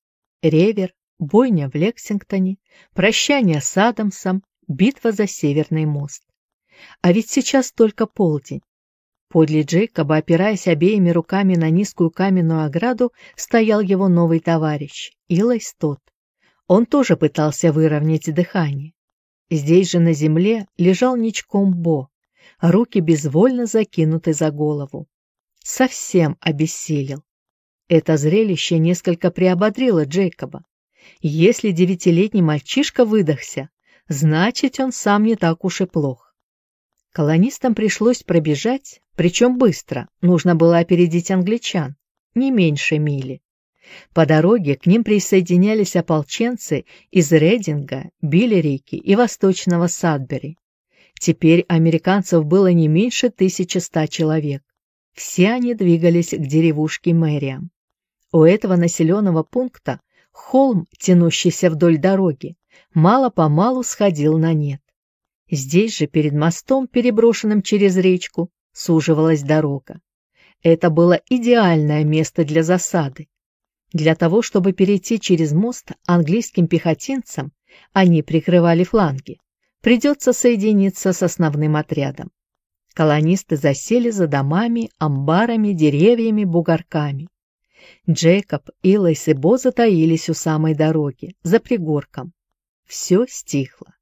Ревер, бойня в Лексингтоне, прощание с Адамсом, битва за Северный мост. А ведь сейчас только полдень. Подле Джейкоба, опираясь обеими руками на низкую каменную ограду, стоял его новый товарищ, Илай Стот. Он тоже пытался выровнять дыхание. Здесь же на земле лежал ничком Бо, руки безвольно закинуты за голову. Совсем обессилел. Это зрелище несколько приободрило Джейкоба. Если девятилетний мальчишка выдохся, значит, он сам не так уж и плох. Колонистам пришлось пробежать, причем быстро, нужно было опередить англичан, не меньше мили. По дороге к ним присоединялись ополченцы из Рейдинга, Биллерики и Восточного Садбери. Теперь американцев было не меньше 1100 человек. Все они двигались к деревушке Мэриам. У этого населенного пункта холм, тянущийся вдоль дороги, мало-помалу сходил на нет. Здесь же, перед мостом, переброшенным через речку, суживалась дорога. Это было идеальное место для засады. Для того, чтобы перейти через мост английским пехотинцам, они прикрывали фланги, придется соединиться с основным отрядом. Колонисты засели за домами, амбарами, деревьями, бугорками. Джейкоб, Илайс и Бо затаились у самой дороги, за пригорком. Все стихло.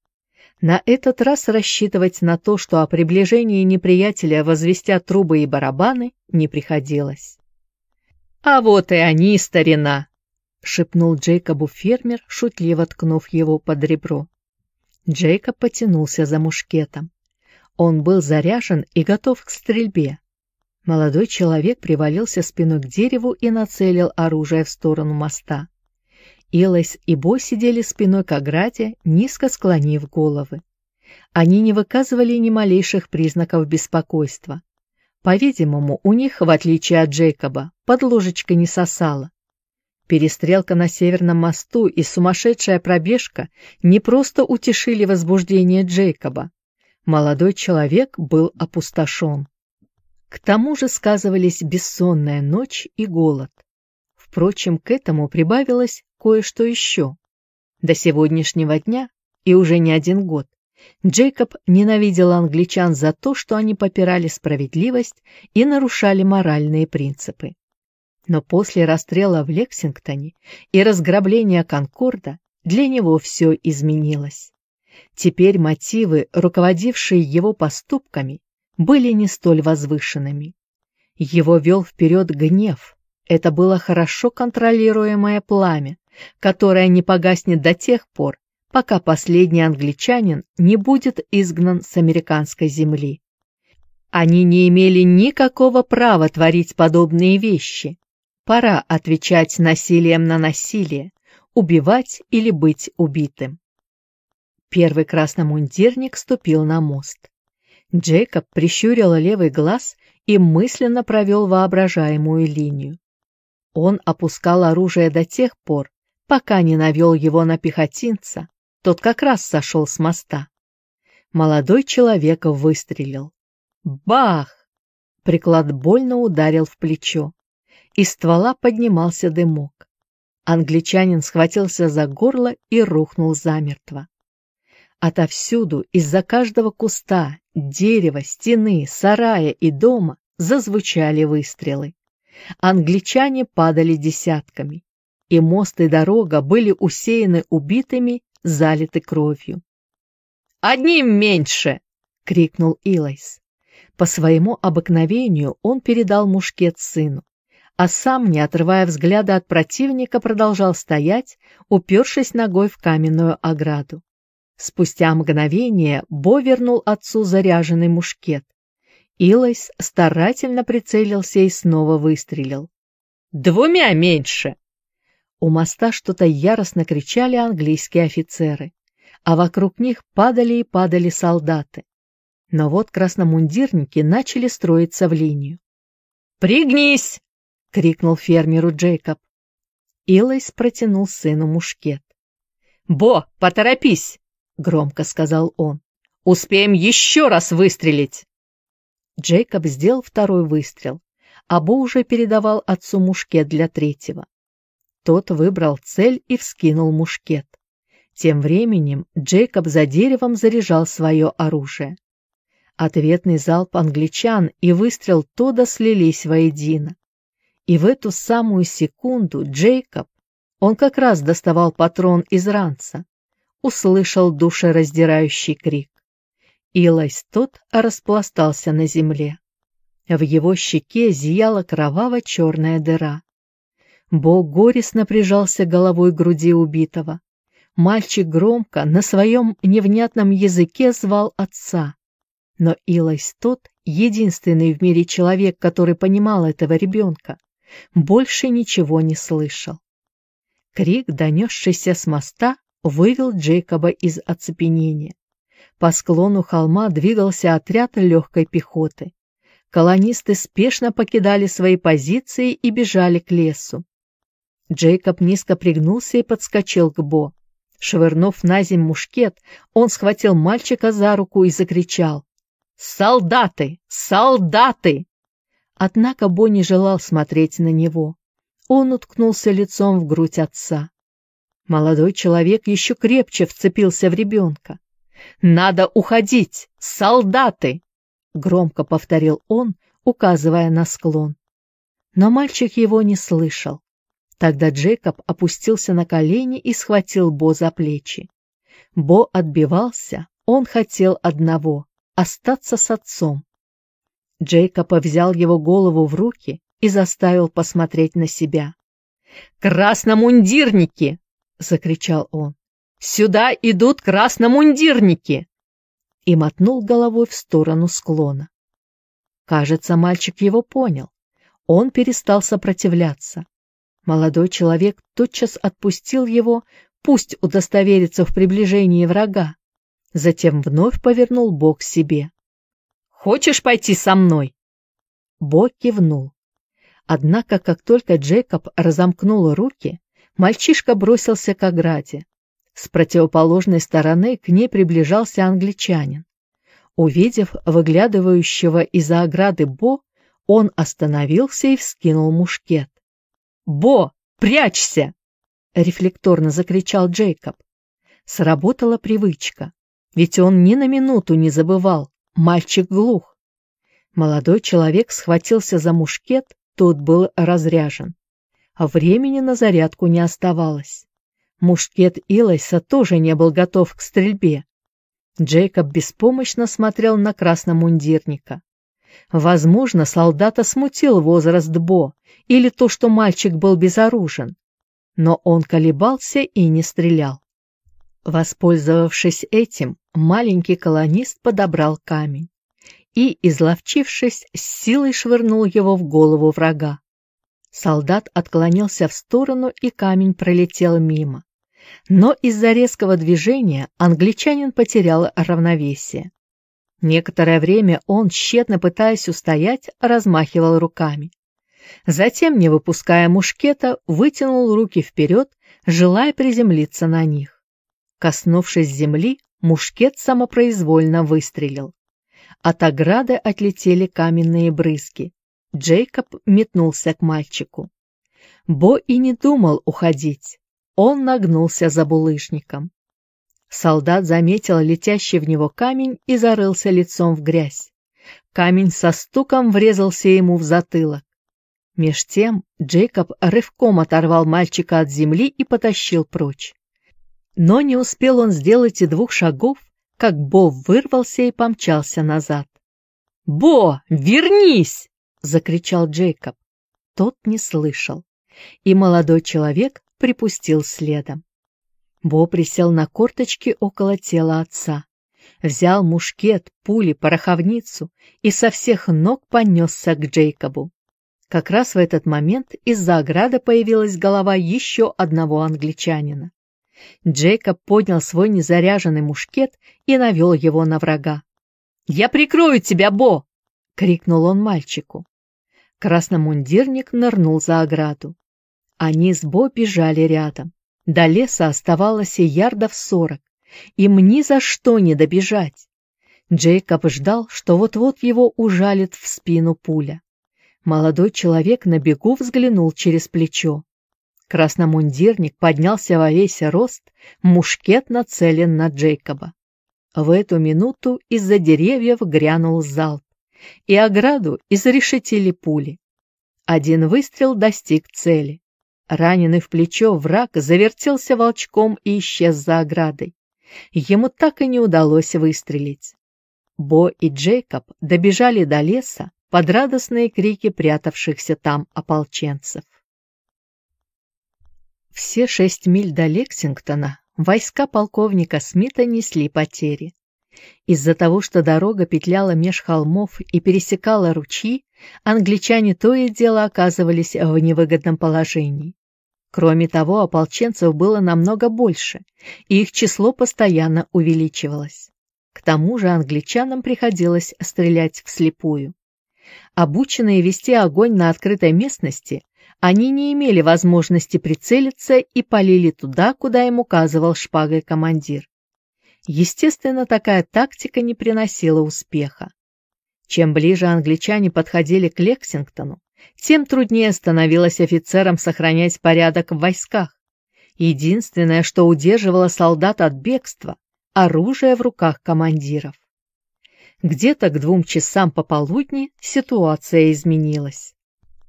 На этот раз рассчитывать на то, что о приближении неприятеля возвестят трубы и барабаны, не приходилось. «А вот и они, старина!» — шепнул Джейкобу фермер, шутливо ткнув его под ребро. Джейкоб потянулся за мушкетом. Он был заряжен и готов к стрельбе. Молодой человек привалился спиной к дереву и нацелил оружие в сторону моста. Илайс и Бо сидели спиной к ограде, низко склонив головы. Они не выказывали ни малейших признаков беспокойства. По-видимому, у них, в отличие от Джейкоба, под ложечкой не сосало. Перестрелка на Северном мосту и сумасшедшая пробежка не просто утешили возбуждение Джейкоба. Молодой человек был опустошен. К тому же сказывались бессонная ночь и голод. Впрочем, к этому прибавилось кое-что еще. До сегодняшнего дня, и уже не один год, Джейкоб ненавидел англичан за то, что они попирали справедливость и нарушали моральные принципы. Но после расстрела в Лексингтоне и разграбления Конкорда для него все изменилось. Теперь мотивы, руководившие его поступками, были не столь возвышенными. Его вел вперед гнев. Это было хорошо контролируемое пламя, которое не погаснет до тех пор, пока последний англичанин не будет изгнан с американской земли. Они не имели никакого права творить подобные вещи. Пора отвечать насилием на насилие, убивать или быть убитым. Первый красномундирник ступил на мост. Джейкоб прищурил левый глаз и мысленно провел воображаемую линию. Он опускал оружие до тех пор, пока не навел его на пехотинца, тот как раз сошел с моста. Молодой человек выстрелил. Бах! Приклад больно ударил в плечо. Из ствола поднимался дымок. Англичанин схватился за горло и рухнул замертво. Отовсюду, из-за каждого куста, дерева, стены, сарая и дома зазвучали выстрелы. Англичане падали десятками, и мост и дорога были усеяны убитыми залиты кровью. «Одним меньше!» — крикнул Илайс. По своему обыкновению он передал мушкет сыну, а сам, не отрывая взгляда от противника, продолжал стоять, упершись ногой в каменную ограду. Спустя мгновение Бо вернул отцу заряженный мушкет. Илайс старательно прицелился и снова выстрелил. «Двумя меньше!» У моста что-то яростно кричали английские офицеры, а вокруг них падали и падали солдаты. Но вот красномундирники начали строиться в линию. «Пригнись!» — крикнул фермеру Джейкоб. Илайс протянул сыну мушкет. «Бо, поторопись!» — громко сказал он. «Успеем еще раз выстрелить!» Джейкоб сделал второй выстрел, а Бо уже передавал отцу мушкет для третьего. Тот выбрал цель и вскинул мушкет. Тем временем Джейкоб за деревом заряжал свое оружие. Ответный залп англичан и выстрел Тода слились воедино. И в эту самую секунду Джейкоб, он как раз доставал патрон из ранца, услышал душераздирающий крик. Илайс тот распластался на земле. В его щеке зияла кроваво-черная дыра. Бог горестно прижался головой груди убитого. Мальчик громко на своем невнятном языке звал отца. Но Илайс тот, единственный в мире человек, который понимал этого ребенка, больше ничего не слышал. Крик, донесшийся с моста, вывел Джейкоба из оцепенения. По склону холма двигался отряд легкой пехоты. Колонисты спешно покидали свои позиции и бежали к лесу. Джейкоб низко пригнулся и подскочил к Бо. Швырнув на земь мушкет, он схватил мальчика за руку и закричал. «Солдаты! Солдаты!» Однако Бо не желал смотреть на него. Он уткнулся лицом в грудь отца. Молодой человек еще крепче вцепился в ребенка. «Надо уходить! Солдаты!» — громко повторил он, указывая на склон. Но мальчик его не слышал. Тогда Джейкоб опустился на колени и схватил Бо за плечи. Бо отбивался, он хотел одного — остаться с отцом. Джейкоб взял его голову в руки и заставил посмотреть на себя. «Красномундирники!» — закричал он. «Сюда идут красномундирники!» И мотнул головой в сторону склона. Кажется, мальчик его понял. Он перестал сопротивляться. Молодой человек тотчас отпустил его, пусть удостоверится в приближении врага. Затем вновь повернул бок к себе. «Хочешь пойти со мной?» Бо кивнул. Однако, как только Джейкоб разомкнул руки, мальчишка бросился к ограде. С противоположной стороны к ней приближался англичанин. Увидев выглядывающего из-за ограды Бо, он остановился и вскинул мушкет. «Бо, прячься!» — рефлекторно закричал Джейкоб. Сработала привычка, ведь он ни на минуту не забывал, мальчик глух. Молодой человек схватился за мушкет, тот был разряжен. А времени на зарядку не оставалось. Мушкет Илайса тоже не был готов к стрельбе. Джейкоб беспомощно смотрел на красномундирника. Возможно, солдата смутил возраст Бо или то, что мальчик был безоружен, но он колебался и не стрелял. Воспользовавшись этим, маленький колонист подобрал камень и, изловчившись, с силой швырнул его в голову врага. Солдат отклонился в сторону, и камень пролетел мимо. Но из-за резкого движения англичанин потерял равновесие. Некоторое время он, тщетно пытаясь устоять, размахивал руками. Затем, не выпуская мушкета, вытянул руки вперед, желая приземлиться на них. Коснувшись земли, мушкет самопроизвольно выстрелил. От ограды отлетели каменные брызги. Джейкоб метнулся к мальчику. Бо и не думал уходить. Он нагнулся за булыжником. Солдат заметил летящий в него камень и зарылся лицом в грязь. Камень со стуком врезался ему в затылок. Меж тем Джейкоб рывком оторвал мальчика от земли и потащил прочь. Но не успел он сделать и двух шагов, как Бо вырвался и помчался назад. «Бо, вернись!» — закричал Джейкоб. Тот не слышал, и молодой человек припустил следом. Бо присел на корточки около тела отца, взял мушкет, пули, пороховницу и со всех ног понесся к Джейкобу. Как раз в этот момент из-за ограды появилась голова еще одного англичанина. Джейкоб поднял свой незаряженный мушкет и навел его на врага. «Я прикрою тебя, Бо!» — крикнул он мальчику. Красномундирник нырнул за ограду. Они с Бо бежали рядом. До леса оставалось ярдов сорок. Им ни за что не добежать. Джейкоб ждал, что вот-вот его ужалит в спину пуля. Молодой человек на бегу взглянул через плечо. Красномундирник поднялся во весь рост, мушкет нацелен на Джейкоба. В эту минуту из-за деревьев грянул залп, и ограду изрешетили пули. Один выстрел достиг цели. Раненый в плечо враг завертелся волчком и исчез за оградой. Ему так и не удалось выстрелить. Бо и Джейкоб добежали до леса под радостные крики прятавшихся там ополченцев. Все шесть миль до Лексингтона войска полковника Смита несли потери. Из-за того, что дорога петляла меж холмов и пересекала ручьи, англичане то и дело оказывались в невыгодном положении. Кроме того, ополченцев было намного больше, и их число постоянно увеличивалось. К тому же англичанам приходилось стрелять вслепую. Обученные вести огонь на открытой местности, они не имели возможности прицелиться и полили туда, куда им указывал шпагой командир. Естественно, такая тактика не приносила успеха. Чем ближе англичане подходили к Лексингтону, тем труднее становилось офицерам сохранять порядок в войсках. Единственное, что удерживало солдат от бегства – оружие в руках командиров. Где-то к двум часам пополудни ситуация изменилась.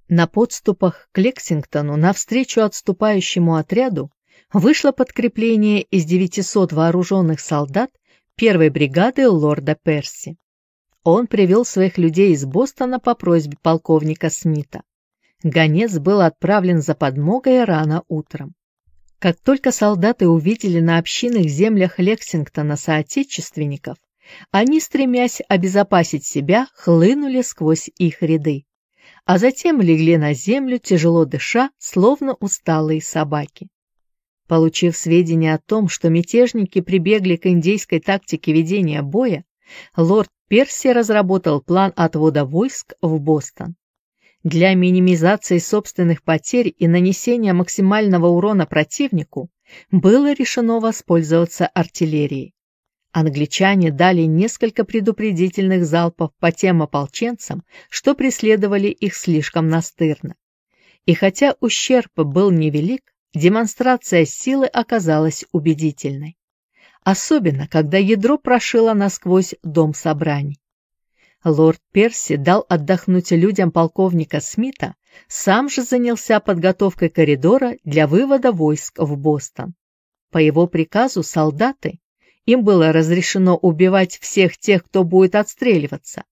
На подступах к Лексингтону навстречу отступающему отряду вышло подкрепление из 900 вооруженных солдат первой бригады лорда Перси. Он привел своих людей из Бостона по просьбе полковника Смита. Гонец был отправлен за подмогой рано утром. Как только солдаты увидели на общинных землях Лексингтона соотечественников, они, стремясь обезопасить себя, хлынули сквозь их ряды, а затем легли на землю, тяжело дыша, словно усталые собаки. Получив сведения о том, что мятежники прибегли к индейской тактике ведения боя, лорд Перси разработал план отвода войск в Бостон. Для минимизации собственных потерь и нанесения максимального урона противнику было решено воспользоваться артиллерией. Англичане дали несколько предупредительных залпов по тем ополченцам, что преследовали их слишком настырно. И хотя ущерб был невелик, демонстрация силы оказалась убедительной особенно когда ядро прошило насквозь дом собраний. Лорд Перси дал отдохнуть людям полковника Смита, сам же занялся подготовкой коридора для вывода войск в Бостон. По его приказу солдаты, им было разрешено убивать всех тех, кто будет отстреливаться,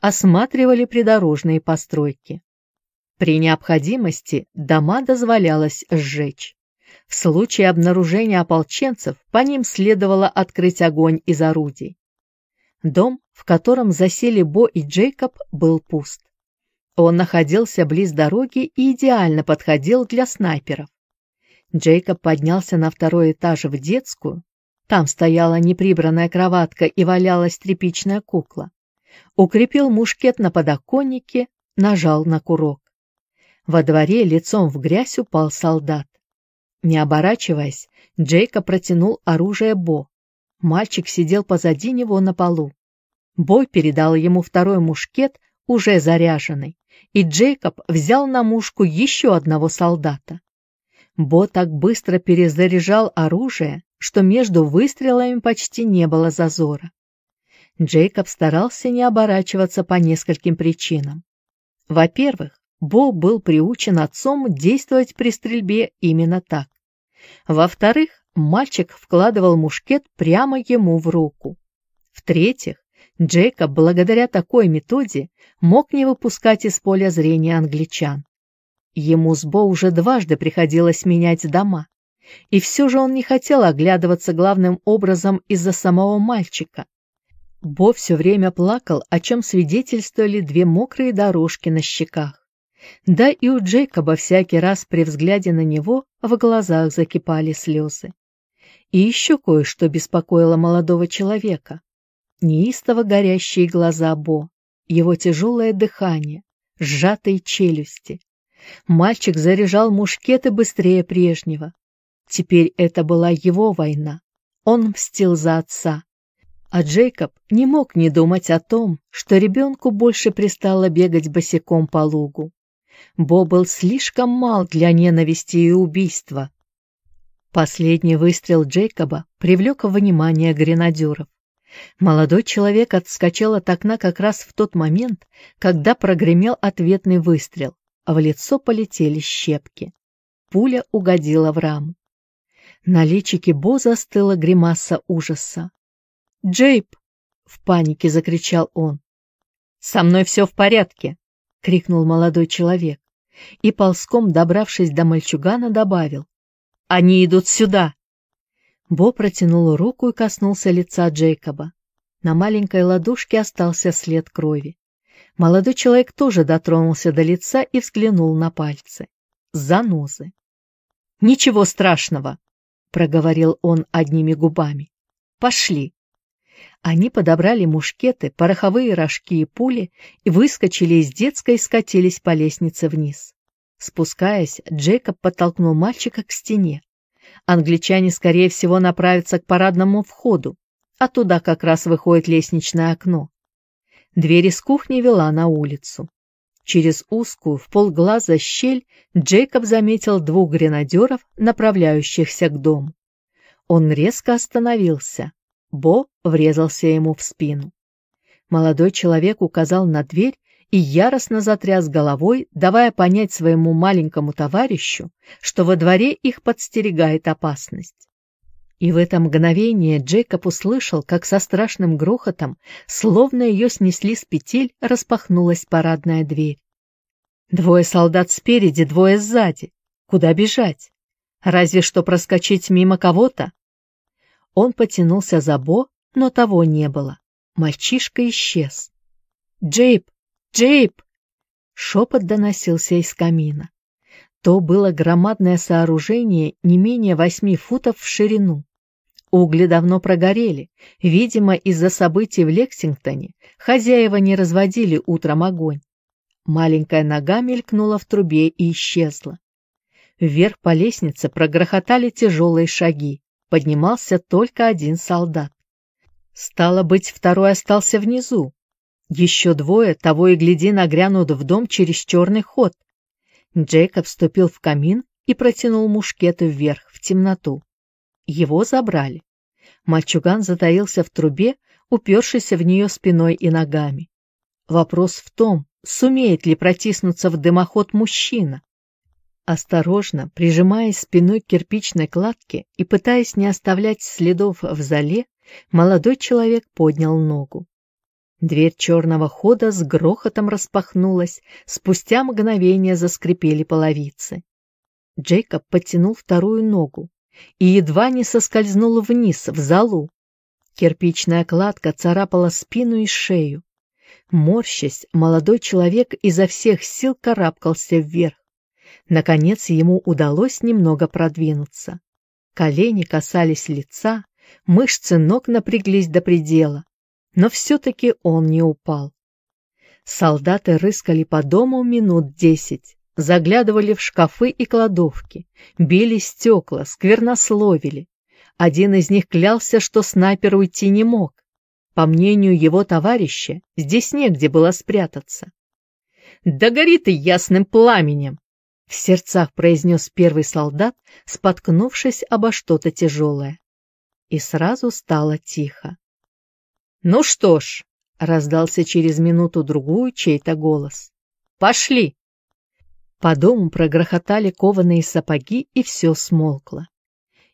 осматривали придорожные постройки. При необходимости дома дозволялось сжечь. В случае обнаружения ополченцев по ним следовало открыть огонь из орудий. Дом, в котором засели Бо и Джейкоб, был пуст. Он находился близ дороги и идеально подходил для снайперов. Джейкоб поднялся на второй этаж в детскую. Там стояла неприбранная кроватка и валялась тряпичная кукла. Укрепил мушкет на подоконнике, нажал на курок. Во дворе лицом в грязь упал солдат. Не оборачиваясь, Джейка протянул оружие Бо. Мальчик сидел позади него на полу. Бой передал ему второй мушкет, уже заряженный, и Джейкоб взял на мушку еще одного солдата. Бо так быстро перезаряжал оружие, что между выстрелами почти не было зазора. Джейкоб старался не оборачиваться по нескольким причинам. Во-первых, Бо был приучен отцом действовать при стрельбе именно так. Во-вторых, мальчик вкладывал мушкет прямо ему в руку. В-третьих, Джейкоб благодаря такой методе мог не выпускать из поля зрения англичан. Ему с Бо уже дважды приходилось менять дома, и все же он не хотел оглядываться главным образом из-за самого мальчика. Бо все время плакал, о чем свидетельствовали две мокрые дорожки на щеках. Да и у Джейкоба всякий раз при взгляде на него в глазах закипали слезы. И еще кое-что беспокоило молодого человека. Неистово горящие глаза Бо, его тяжелое дыхание, сжатые челюсти. Мальчик заряжал мушкеты быстрее прежнего. Теперь это была его война. Он мстил за отца. А Джейкоб не мог не думать о том, что ребенку больше пристало бегать босиком по лугу. Бо был слишком мал для ненависти и убийства. Последний выстрел Джейкоба привлек внимание гренадеров. Молодой человек отскочил от окна как раз в тот момент, когда прогремел ответный выстрел, а в лицо полетели щепки. Пуля угодила в раму. На личике Бо застыла гримаса ужаса. «Джейп!» — в панике закричал он. «Со мной все в порядке!» — крикнул молодой человек. И ползком, добравшись до мальчугана, добавил. «Они идут сюда!» Бо протянул руку и коснулся лица Джейкоба. На маленькой ладошке остался след крови. Молодой человек тоже дотронулся до лица и взглянул на пальцы. Занозы. «Ничего страшного!» — проговорил он одними губами. «Пошли!» Они подобрали мушкеты, пороховые рожки и пули и выскочили из детской и скатились по лестнице вниз. Спускаясь, Джейкоб подтолкнул мальчика к стене. Англичане, скорее всего, направятся к парадному входу, а туда как раз выходит лестничное окно. Дверь из кухни вела на улицу. Через узкую, в полглаза щель Джейкоб заметил двух гренадеров, направляющихся к дому. Он резко остановился. Бо врезался ему в спину. Молодой человек указал на дверь и яростно затряс головой, давая понять своему маленькому товарищу, что во дворе их подстерегает опасность. И в это мгновение Джейкоб услышал, как со страшным грохотом, словно ее снесли с петель, распахнулась парадная дверь. Двое солдат спереди, двое сзади. Куда бежать? Разве что проскочить мимо кого-то? Он потянулся за Бо, но того не было. Мальчишка исчез. «Джейп! Джейп!» Шепот доносился из камина. То было громадное сооружение не менее восьми футов в ширину. Угли давно прогорели. Видимо, из-за событий в Лексингтоне хозяева не разводили утром огонь. Маленькая нога мелькнула в трубе и исчезла. Вверх по лестнице прогрохотали тяжелые шаги поднимался только один солдат. Стало быть, второй остался внизу. Еще двое, того и гляди, нагрянут в дом через черный ход. Джейкоб вступил в камин и протянул мушкеты вверх, в темноту. Его забрали. Мальчуган затаился в трубе, упершийся в нее спиной и ногами. Вопрос в том, сумеет ли протиснуться в дымоход мужчина. Осторожно, прижимаясь спиной к кирпичной кладке и пытаясь не оставлять следов в зале, молодой человек поднял ногу. Дверь черного хода с грохотом распахнулась, спустя мгновение заскрипели половицы. Джейкоб подтянул вторую ногу и едва не соскользнул вниз, в залу. Кирпичная кладка царапала спину и шею. Морщась, молодой человек изо всех сил карабкался вверх. Наконец ему удалось немного продвинуться. Колени касались лица, мышцы ног напряглись до предела, но все-таки он не упал. Солдаты рыскали по дому минут десять, заглядывали в шкафы и кладовки, били стекла, сквернословили. Один из них клялся, что снайпер уйти не мог. По мнению его товарища, здесь негде было спрятаться. «Да гори ты ясным пламенем!» В сердцах произнес первый солдат, споткнувшись обо что-то тяжелое. И сразу стало тихо. «Ну что ж», — раздался через минуту-другую чей-то голос, — «пошли». По дому прогрохотали кованые сапоги, и все смолкло.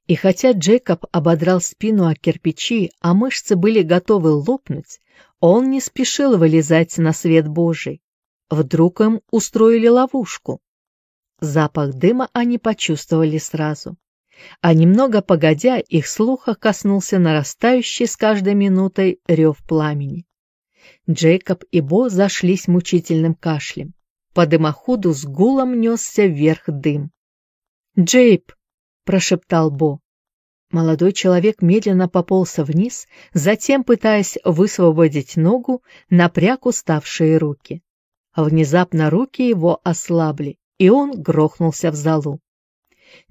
И хотя Джейкоб ободрал спину о кирпичи, а мышцы были готовы лопнуть, он не спешил вылезать на свет Божий. Вдруг им устроили ловушку. Запах дыма они почувствовали сразу. А немного погодя, их слуха коснулся нарастающий с каждой минутой рев пламени. Джейкоб и Бо зашлись мучительным кашлем. По дымоходу с гулом несся вверх дым. «Джейб!» — прошептал Бо. Молодой человек медленно пополз вниз, затем, пытаясь высвободить ногу, напряг уставшие руки. Внезапно руки его ослабли, и он грохнулся в залу.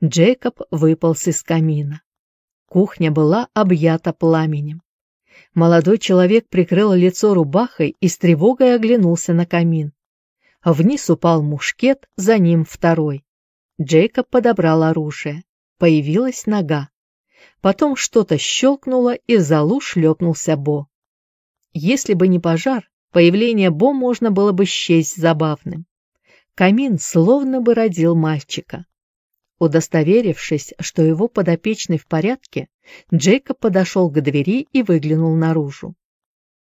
Джейкоб выполз из камина. Кухня была объята пламенем. Молодой человек прикрыл лицо рубахой и с тревогой оглянулся на камин. Вниз упал мушкет, за ним второй. Джейкоб подобрал оружие. Появилась нога. Потом что-то щелкнуло, и в залу шлепнулся Бо. Если бы не пожар, появление Бо можно было бы счесть забавным. Камин словно бы родил мальчика. Удостоверившись, что его подопечный в порядке, Джейкоб подошел к двери и выглянул наружу.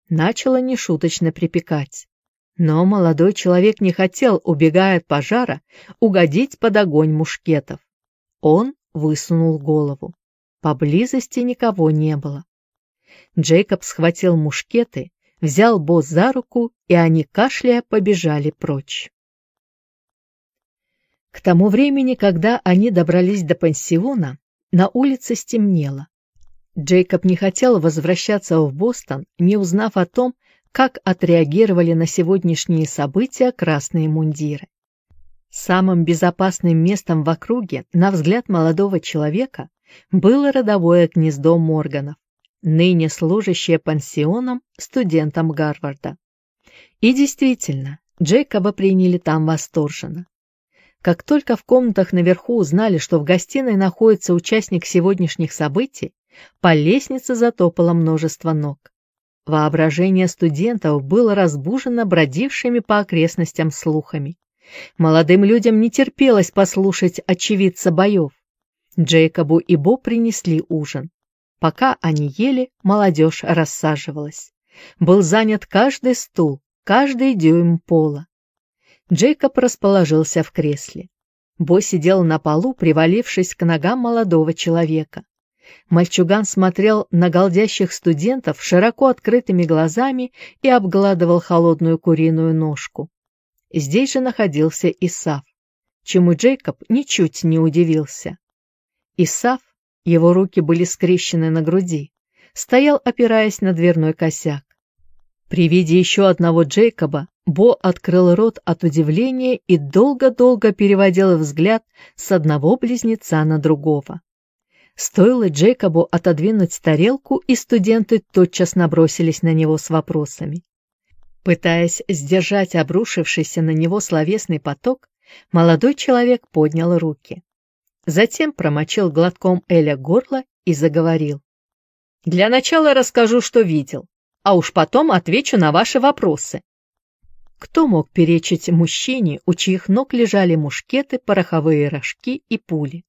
Начало нешуточно припекать. Но молодой человек не хотел, убегая от пожара, угодить под огонь мушкетов. Он высунул голову. Поблизости никого не было. Джейкоб схватил мушкеты, взял Бо за руку, и они, кашляя, побежали прочь. К тому времени, когда они добрались до пансиона, на улице стемнело. Джейкоб не хотел возвращаться в Бостон, не узнав о том, как отреагировали на сегодняшние события красные мундиры. Самым безопасным местом в округе, на взгляд молодого человека, было родовое гнездо Морганов, ныне служащее пансионом студентам Гарварда. И действительно, Джейкоба приняли там восторженно. Как только в комнатах наверху узнали, что в гостиной находится участник сегодняшних событий, по лестнице затопало множество ног. Воображение студентов было разбужено бродившими по окрестностям слухами. Молодым людям не терпелось послушать очевидца боев. Джейкобу и Бо принесли ужин. Пока они ели, молодежь рассаживалась. Был занят каждый стул, каждый дюйм пола. Джейкоб расположился в кресле. Бо сидел на полу, привалившись к ногам молодого человека. Мальчуган смотрел на голдящих студентов широко открытыми глазами и обгладывал холодную куриную ножку. Здесь же находился Исав, чему Джейкоб ничуть не удивился. Исав, его руки были скрещены на груди, стоял, опираясь на дверной косяк. При виде еще одного Джейкоба Бо открыл рот от удивления и долго-долго переводил взгляд с одного близнеца на другого. Стоило Джейкобу отодвинуть тарелку, и студенты тотчас набросились на него с вопросами. Пытаясь сдержать обрушившийся на него словесный поток, молодой человек поднял руки. Затем промочил глотком Эля горло и заговорил. «Для начала расскажу, что видел, а уж потом отвечу на ваши вопросы». Кто мог перечить мужчине, у чьих ног лежали мушкеты, пороховые рожки и пули?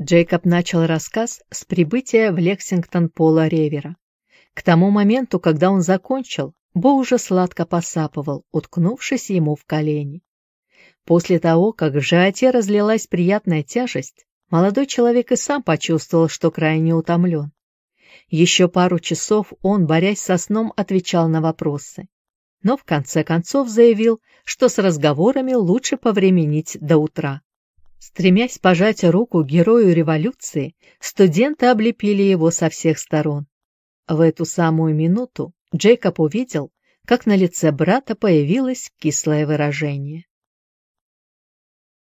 Джейкоб начал рассказ с прибытия в Лексингтон Пола Ревера. К тому моменту, когда он закончил, Бо уже сладко посапывал, уткнувшись ему в колени. После того, как в животе разлилась приятная тяжесть, молодой человек и сам почувствовал, что крайне утомлен. Еще пару часов он, борясь со сном, отвечал на вопросы. Но в конце концов заявил, что с разговорами лучше повременить до утра. Стремясь пожать руку герою революции, студенты облепили его со всех сторон. В эту самую минуту Джейкоб увидел, как на лице брата появилось кислое выражение.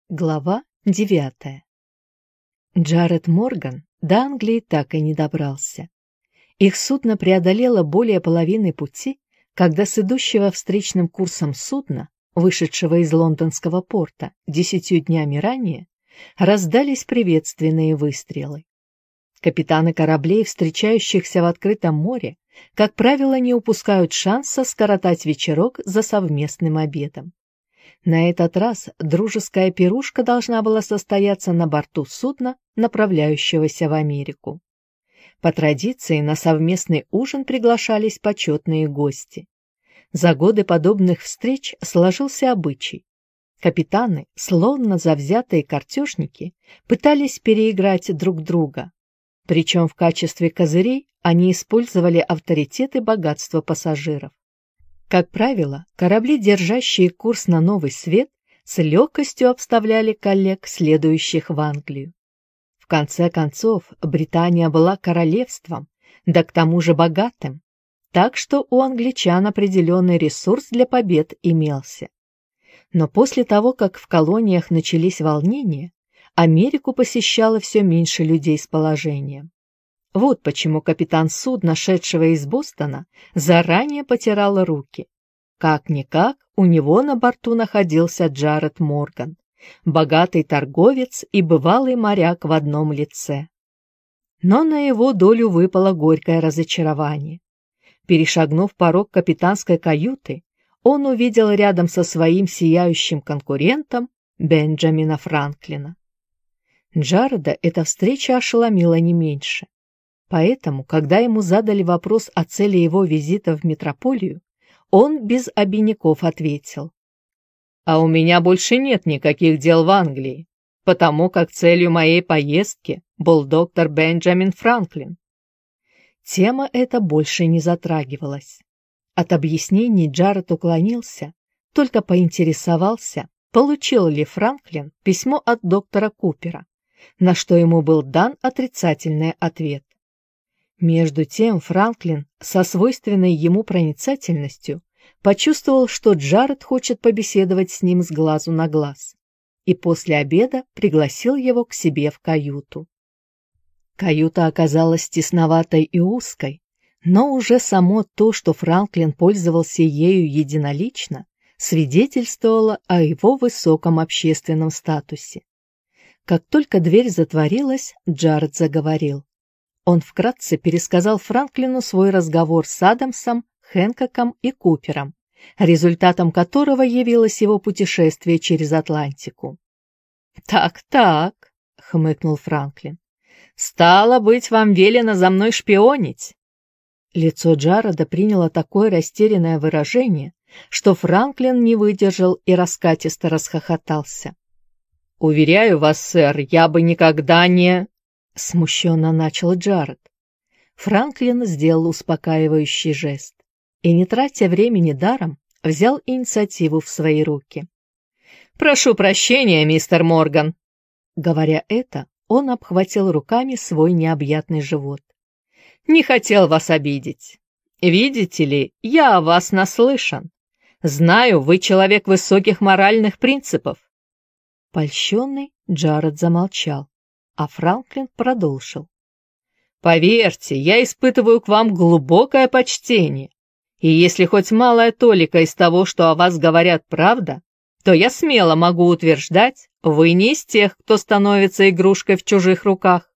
Глава девятая Джаред Морган до Англии так и не добрался. Их судно преодолело более половины пути, когда с идущего встречным курсом судна вышедшего из лондонского порта десятью днями ранее, раздались приветственные выстрелы. Капитаны кораблей, встречающихся в открытом море, как правило, не упускают шанса скоротать вечерок за совместным обедом. На этот раз дружеская пирушка должна была состояться на борту судна, направляющегося в Америку. По традиции на совместный ужин приглашались почетные гости. За годы подобных встреч сложился обычай. Капитаны, словно завзятые картежники, пытались переиграть друг друга. Причем в качестве козырей они использовали авторитет и богатство пассажиров. Как правило, корабли, держащие курс на новый свет, с легкостью обставляли коллег, следующих в Англию. В конце концов, Британия была королевством, да к тому же богатым, так что у англичан определенный ресурс для побед имелся. Но после того, как в колониях начались волнения, Америку посещало все меньше людей с положением. Вот почему капитан судна, шедшего из Бостона, заранее потирал руки. Как-никак у него на борту находился Джаред Морган, богатый торговец и бывалый моряк в одном лице. Но на его долю выпало горькое разочарование. Перешагнув порог капитанской каюты, он увидел рядом со своим сияющим конкурентом Бенджамина Франклина. Джареда эта встреча ошеломила не меньше. Поэтому, когда ему задали вопрос о цели его визита в метрополию, он без обиняков ответил. «А у меня больше нет никаких дел в Англии, потому как целью моей поездки был доктор Бенджамин Франклин». Тема эта больше не затрагивалась. От объяснений Джаред уклонился, только поинтересовался, получил ли Франклин письмо от доктора Купера, на что ему был дан отрицательный ответ. Между тем Франклин со свойственной ему проницательностью почувствовал, что Джаред хочет побеседовать с ним с глазу на глаз, и после обеда пригласил его к себе в каюту. Каюта оказалась тесноватой и узкой, но уже само то, что Франклин пользовался ею единолично, свидетельствовало о его высоком общественном статусе. Как только дверь затворилась, Джаред заговорил. Он вкратце пересказал Франклину свой разговор с Адамсом, Хэнкоком и Купером, результатом которого явилось его путешествие через Атлантику. «Так-так», — хмыкнул Франклин, — «стало быть, вам велено за мной шпионить». Лицо Джарода приняло такое растерянное выражение, что Франклин не выдержал и раскатисто расхохотался. «Уверяю вас, сэр, я бы никогда не...» — смущенно начал Джаред. Франклин сделал успокаивающий жест и, не тратя времени даром, взял инициативу в свои руки. «Прошу прощения, мистер Морган!» Говоря это, он обхватил руками свой необъятный живот. «Не хотел вас обидеть. Видите ли, я о вас наслышан. Знаю, вы человек высоких моральных принципов». Польщенный Джаред замолчал а Франклин продолжил. «Поверьте, я испытываю к вам глубокое почтение, и если хоть малая толика из того, что о вас говорят, правда, то я смело могу утверждать, вы не из тех, кто становится игрушкой в чужих руках».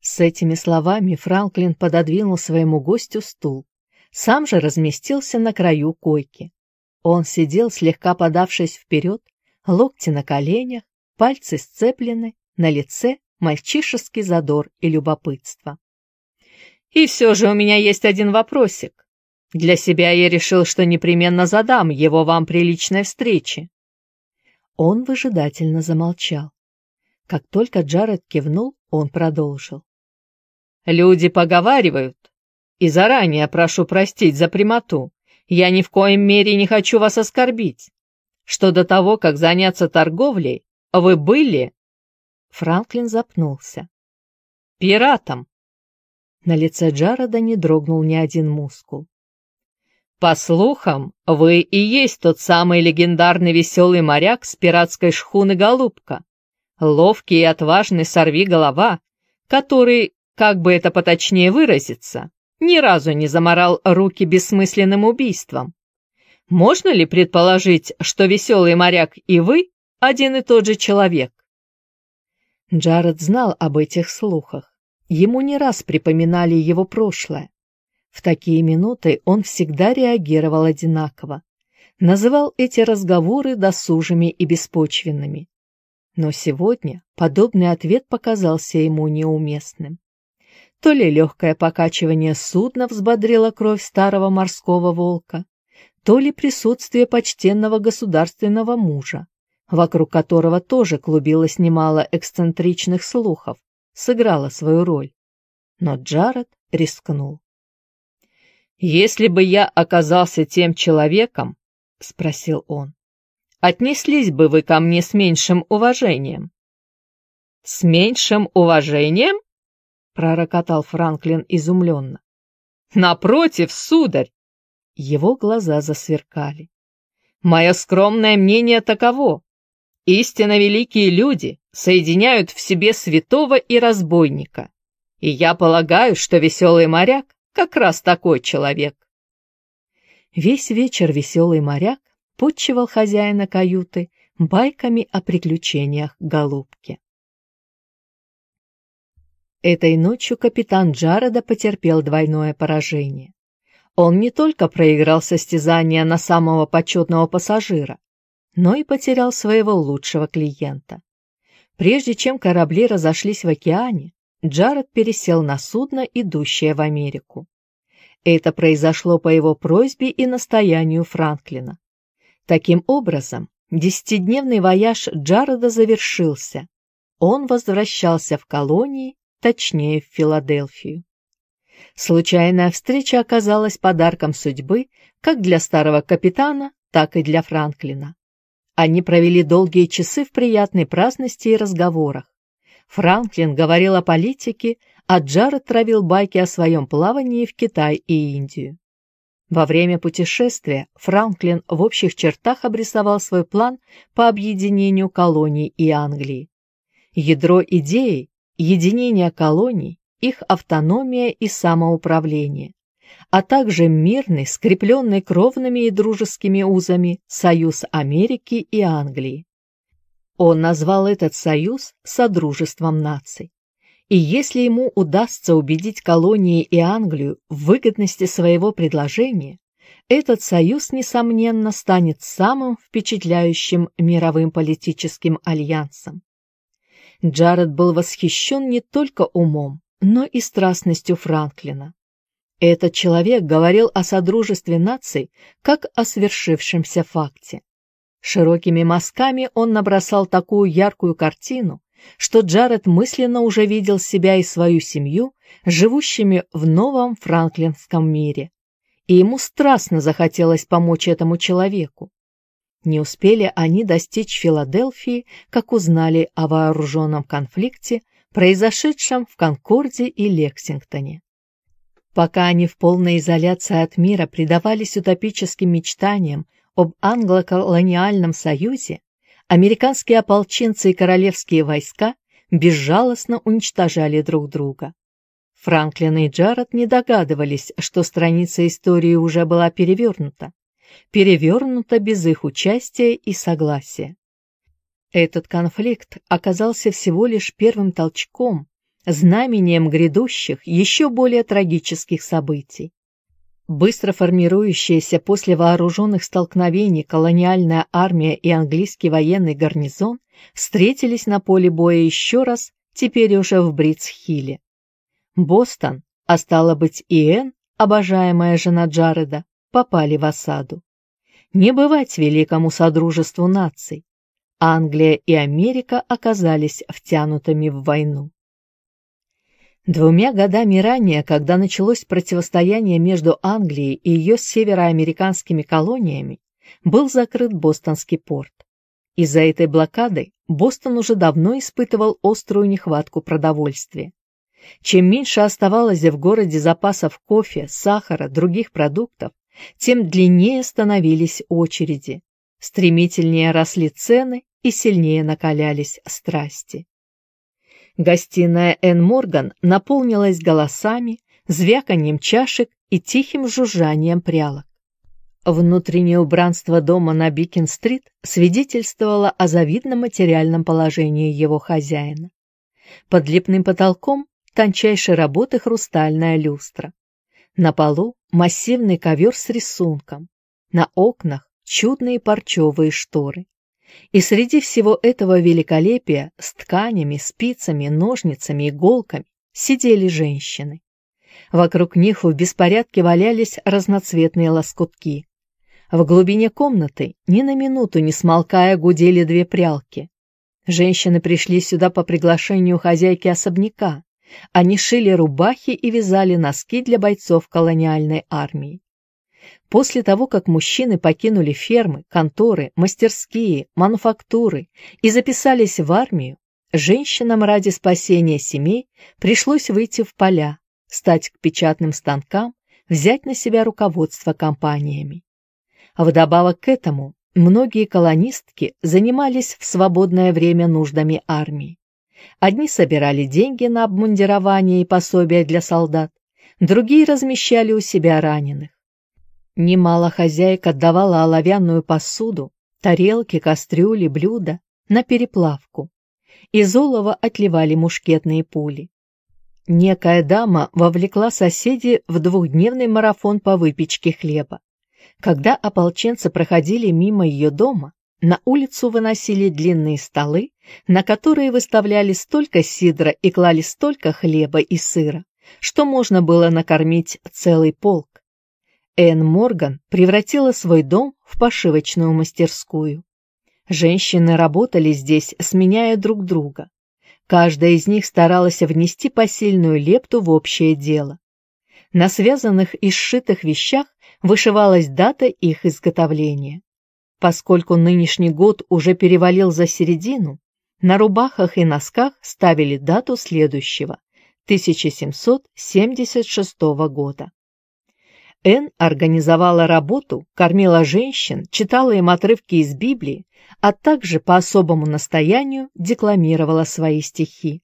С этими словами Франклин пододвинул своему гостю стул, сам же разместился на краю койки. Он сидел, слегка подавшись вперед, локти на коленях, пальцы сцеплены, на лице мальчишеский задор и любопытство. «И все же у меня есть один вопросик. Для себя я решил, что непременно задам его вам при личной встрече». Он выжидательно замолчал. Как только Джаред кивнул, он продолжил. «Люди поговаривают, и заранее прошу простить за прямоту. Я ни в коем мере не хочу вас оскорбить, что до того, как заняться торговлей, вы были Франклин запнулся. «Пиратом!» На лице Джареда не дрогнул ни один мускул. «По слухам, вы и есть тот самый легендарный веселый моряк с пиратской шхуны «Голубка», ловкий и отважный сорви-голова, который, как бы это поточнее выразиться, ни разу не заморал руки бессмысленным убийством. Можно ли предположить, что веселый моряк и вы один и тот же человек? Джаред знал об этих слухах. Ему не раз припоминали его прошлое. В такие минуты он всегда реагировал одинаково. Называл эти разговоры досужими и беспочвенными. Но сегодня подобный ответ показался ему неуместным. То ли легкое покачивание судна взбодрило кровь старого морского волка, то ли присутствие почтенного государственного мужа, вокруг которого тоже клубилось немало эксцентричных слухов, сыграла свою роль. Но Джаред рискнул. «Если бы я оказался тем человеком, — спросил он, — отнеслись бы вы ко мне с меньшим уважением?» «С меньшим уважением?» — пророкотал Франклин изумленно. «Напротив, сударь!» Его глаза засверкали. «Мое скромное мнение таково. Истинно великие люди соединяют в себе святого и разбойника. И я полагаю, что веселый моряк как раз такой человек. Весь вечер веселый моряк подчивал хозяина каюты байками о приключениях голубки. Этой ночью капитан Джареда потерпел двойное поражение. Он не только проиграл состязание на самого почетного пассажира, но и потерял своего лучшего клиента. Прежде чем корабли разошлись в океане, Джаред пересел на судно, идущее в Америку. Это произошло по его просьбе и настоянию Франклина. Таким образом, десятидневный вояж Джареда завершился. Он возвращался в колонии, точнее в Филадельфию. Случайная встреча оказалась подарком судьбы как для старого капитана, так и для Франклина. Они провели долгие часы в приятной праздности и разговорах. Франклин говорил о политике, а Джаред травил байки о своем плавании в Китай и Индию. Во время путешествия Франклин в общих чертах обрисовал свой план по объединению колоний и Англии. Ядро идеи – единение колоний, их автономия и самоуправление, а также мирный, скрепленный кровными и дружескими узами союз Америки и Англии. Он назвал этот союз Содружеством наций. И если ему удастся убедить колонии и Англию в выгодности своего предложения, этот союз, несомненно, станет самым впечатляющим мировым политическим альянсом. Джаред был восхищен не только умом, но и страстностью Франклина. Этот человек говорил о Содружестве наций как о свершившемся факте. Широкими мазками он набросал такую яркую картину, что Джаред мысленно уже видел себя и свою семью, живущими в новом франклинском мире. И ему страстно захотелось помочь этому человеку. Не успели они достичь Филадельфии, как узнали о вооруженном конфликте, произошедшем в Конкорде и Лексингтоне. Пока они в полной изоляции от мира предавались утопическим мечтаниям об англо-колониальном союзе, американские ополченцы и королевские войска безжалостно уничтожали друг друга. Франклин и Джаред не догадывались, что страница истории уже была перевернута. Перевернута без их участия и согласия. Этот конфликт оказался всего лишь первым толчком, знамением грядущих, еще более трагических событий. Быстро формирующаяся после вооруженных столкновений колониальная армия и английский военный гарнизон встретились на поле боя еще раз, теперь уже в Бритс-Хилле. Бостон, а стало быть и Энн, обожаемая жена Джареда, попали в осаду. Не бывать великому содружеству наций. Англия и Америка оказались втянутыми в войну. Двумя годами ранее, когда началось противостояние между Англией и ее североамериканскими колониями, был закрыт Бостонский порт. Из-за этой блокады Бостон уже давно испытывал острую нехватку продовольствия. Чем меньше оставалось в городе запасов кофе, сахара, других продуктов, тем длиннее становились очереди, стремительнее росли цены и сильнее накалялись страсти. Гостиная Энн Морган наполнилась голосами, звяканьем чашек и тихим жужжанием прялок. Внутреннее убранство дома на Бикин-стрит свидетельствовало о завидном материальном положении его хозяина. Под лепным потолком тончайшей работы хрустальная люстра. На полу массивный ковер с рисунком. На окнах чудные парчевые шторы. И среди всего этого великолепия с тканями, спицами, ножницами, иголками сидели женщины. Вокруг них в беспорядке валялись разноцветные лоскутки. В глубине комнаты, ни на минуту не смолкая, гудели две прялки. Женщины пришли сюда по приглашению хозяйки особняка. Они шили рубахи и вязали носки для бойцов колониальной армии. После того, как мужчины покинули фермы, конторы, мастерские, мануфактуры и записались в армию, женщинам ради спасения семей пришлось выйти в поля, стать к печатным станкам, взять на себя руководство компаниями. Вдобавок к этому, многие колонистки занимались в свободное время нуждами армии. Одни собирали деньги на обмундирование и пособия для солдат, другие размещали у себя раненых. Немало хозяек отдавала оловянную посуду, тарелки, кастрюли, блюда на переплавку. Из олова отливали мушкетные пули. Некая дама вовлекла соседей в двухдневный марафон по выпечке хлеба. Когда ополченцы проходили мимо ее дома, на улицу выносили длинные столы, на которые выставляли столько сидра и клали столько хлеба и сыра, что можно было накормить целый полк. Энн Морган превратила свой дом в пошивочную мастерскую. Женщины работали здесь, сменяя друг друга. Каждая из них старалась внести посильную лепту в общее дело. На связанных и сшитых вещах вышивалась дата их изготовления. Поскольку нынешний год уже перевалил за середину, на рубахах и носках ставили дату следующего, 1776 года. Н организовала работу, кормила женщин, читала им отрывки из Библии, а также по особому настоянию декламировала свои стихи.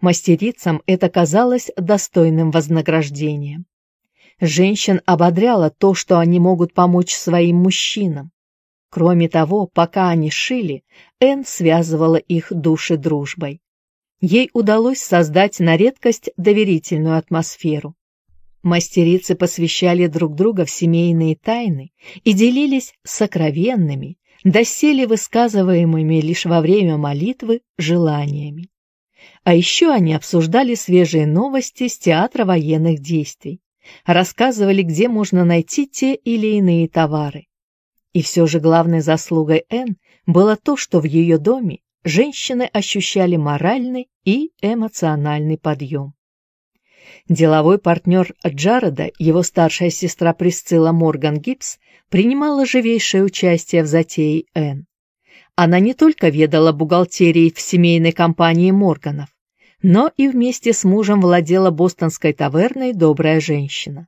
Мастерицам это казалось достойным вознаграждением. Женщин ободряло то, что они могут помочь своим мужчинам. Кроме того, пока они шили, Энн связывала их души дружбой. Ей удалось создать на редкость доверительную атмосферу. Мастерицы посвящали друг друга в семейные тайны и делились сокровенными, доселе высказываемыми лишь во время молитвы желаниями. А еще они обсуждали свежие новости с театра военных действий, рассказывали, где можно найти те или иные товары. И все же главной заслугой Энн было то, что в ее доме женщины ощущали моральный и эмоциональный подъем. Деловой партнер Джареда, его старшая сестра Присцилла Морган Гибс, принимала живейшее участие в затее Энн. Она не только ведала бухгалтерией в семейной компании Морганов, но и вместе с мужем владела бостонской таверной «Добрая женщина».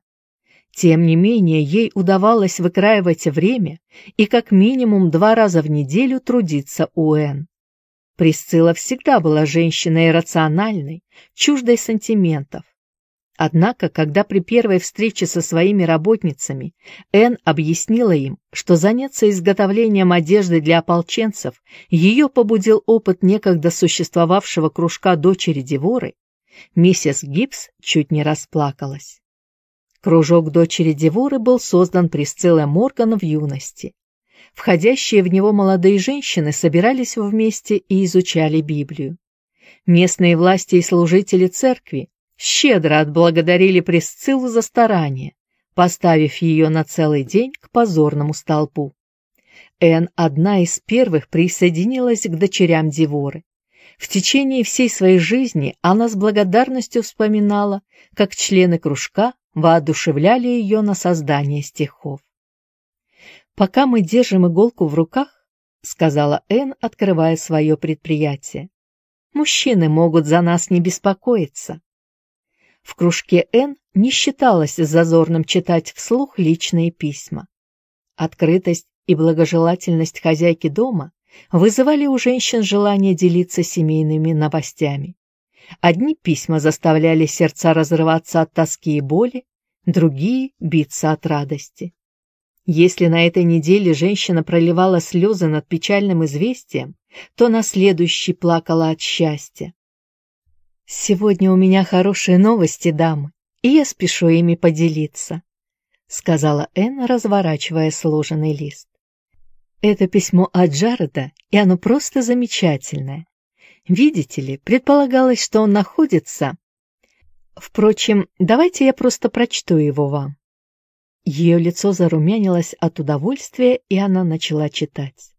Тем не менее, ей удавалось выкраивать время и как минимум два раза в неделю трудиться у Энн. Присцилла всегда была женщиной рациональной, чуждой сантиментов, Однако, когда при первой встрече со своими работницами Энн объяснила им, что заняться изготовлением одежды для ополченцев ее побудил опыт некогда существовавшего кружка дочери Деворы, миссис Гибс чуть не расплакалась. Кружок дочери Деворы был создан Присциллой Морган в юности. Входящие в него молодые женщины собирались вместе и изучали Библию. Местные власти и служители церкви щедро отблагодарили Пресциллу за старание, поставив ее на целый день к позорному столпу. Эн одна из первых присоединилась к дочерям Диворы. В течение всей своей жизни она с благодарностью вспоминала, как члены кружка воодушевляли ее на создание стихов. «Пока мы держим иголку в руках», — сказала Эн, открывая свое предприятие, — «мужчины могут за нас не беспокоиться. В кружке «Н» не считалось зазорным читать вслух личные письма. Открытость и благожелательность хозяйки дома вызывали у женщин желание делиться семейными новостями. Одни письма заставляли сердца разрываться от тоски и боли, другие — биться от радости. Если на этой неделе женщина проливала слезы над печальным известием, то на следующий плакала от счастья. «Сегодня у меня хорошие новости, дамы, и я спешу ими поделиться», — сказала Энн, разворачивая сложенный лист. «Это письмо от Джареда, и оно просто замечательное. Видите ли, предполагалось, что он находится... Впрочем, давайте я просто прочту его вам». Ее лицо зарумянилось от удовольствия, и она начала читать.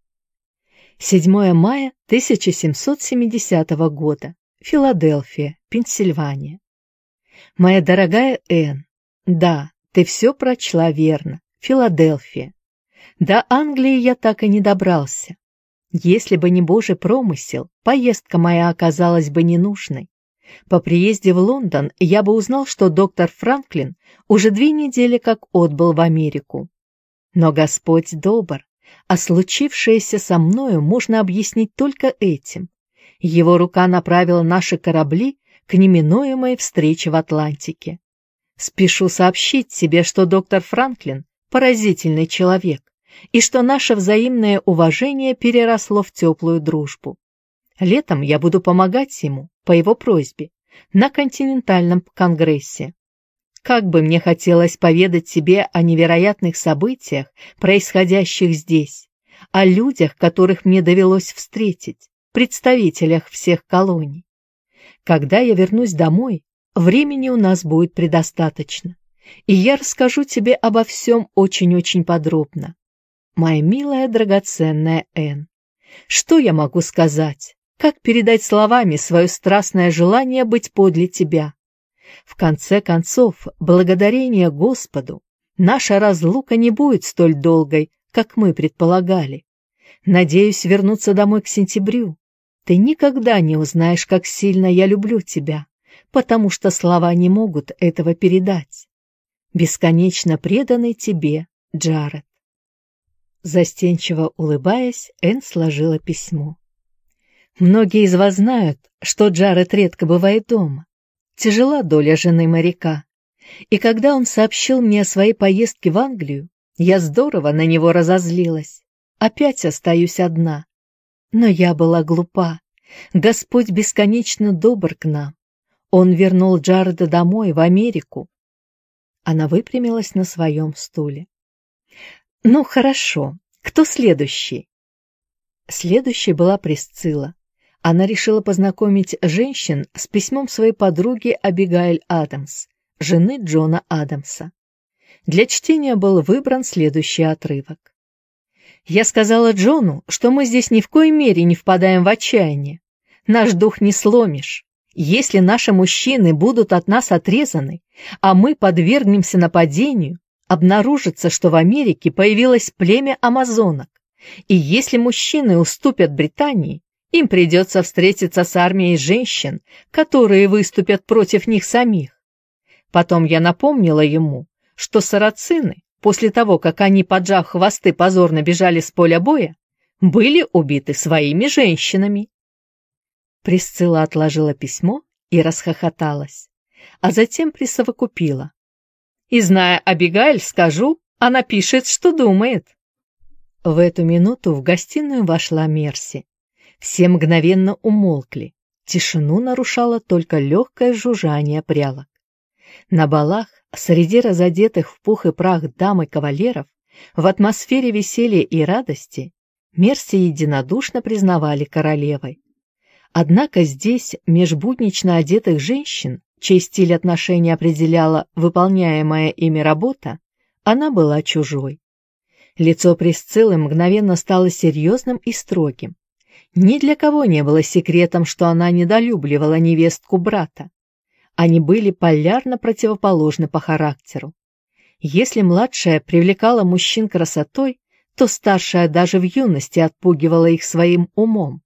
7 мая 1770 года. Филадельфия, Пенсильвания. Моя дорогая Энн, да, ты все прочла верно. Филадельфия. До Англии я так и не добрался. Если бы не Божий промысел, поездка моя оказалась бы ненужной. По приезде в Лондон я бы узнал, что доктор Франклин уже две недели как отбыл в Америку. Но Господь добр, а случившееся со мною можно объяснить только этим. Его рука направила наши корабли к неминуемой встрече в Атлантике. Спешу сообщить тебе, что доктор Франклин – поразительный человек, и что наше взаимное уважение переросло в теплую дружбу. Летом я буду помогать ему, по его просьбе, на континентальном конгрессе. Как бы мне хотелось поведать тебе о невероятных событиях, происходящих здесь, о людях, которых мне довелось встретить, представителях всех колоний. Когда я вернусь домой, времени у нас будет предостаточно, и я расскажу тебе обо всем очень-очень подробно. Моя милая драгоценная Энн, что я могу сказать? Как передать словами свое страстное желание быть подле тебя? В конце концов, благодарение Господу, наша разлука не будет столь долгой, как мы предполагали. Надеюсь вернуться домой к сентябрю. Ты никогда не узнаешь, как сильно я люблю тебя, потому что слова не могут этого передать. Бесконечно преданный тебе, Джаред. Застенчиво улыбаясь, Энн сложила письмо. Многие из вас знают, что Джаред редко бывает дома. Тяжела доля жены моряка. И когда он сообщил мне о своей поездке в Англию, я здорово на него разозлилась. Опять остаюсь одна. Но я была глупа. Господь бесконечно добр к нам. Он вернул Джареда домой, в Америку. Она выпрямилась на своем стуле. «Ну, хорошо. Кто следующий?» Следующей была Присцилла она решила познакомить женщин с письмом своей подруги Абигайль Адамс, жены Джона Адамса. Для чтения был выбран следующий отрывок. «Я сказала Джону, что мы здесь ни в коей мере не впадаем в отчаяние. Наш дух не сломишь. Если наши мужчины будут от нас отрезаны, а мы подвергнемся нападению, обнаружится, что в Америке появилось племя амазонок. И если мужчины уступят Британии, им придется встретиться с армией женщин, которые выступят против них самих. Потом я напомнила ему, что сарацины, после того, как они, поджав хвосты, позорно бежали с поля боя, были убиты своими женщинами. Присцилла отложила письмо и расхохоталась, а затем присовокупила. И зная Абигайль, скажу, она пишет, что думает. В эту минуту в гостиную вошла Мерси. Все мгновенно умолкли. Тишину нарушало только легкое жужжание прялок. На балах, среди разодетых в пух и прах дам и кавалеров, в атмосфере веселья и радости, Мерси единодушно признавали королевой. Однако здесь, меж буднично одетых женщин, чей стиль отношений определяла выполняемая ими работа, она была чужой. Лицо Присциллы мгновенно стало серьезным и строгим. Ни для кого не было секретом, что она недолюбливала невестку брата. Они были полярно противоположны по характеру. Если младшая привлекала мужчин красотой, то старшая даже в юности отпугивала их своим умом.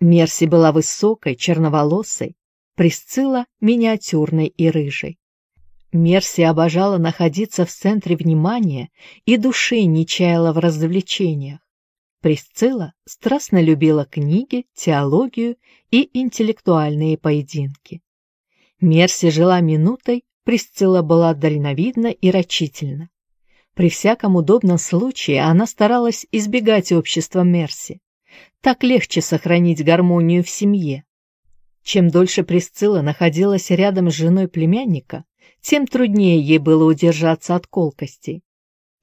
Мерси была высокой, черноволосой, Присцилла — миниатюрной и рыжей. Мерси обожала находиться в центре внимания и души не чаяла в развлечениях. Присцилла страстно любила книги, теологию и интеллектуальные поединки. Мерси жила минутой, Присцилла была дальновидна и рачительна. При всяком удобном случае она старалась избегать общества Мерси. Так легче сохранить гармонию в семье. Чем дольше Присцилла находилась рядом с женой племянника, тем труднее ей было удержаться от колкостей.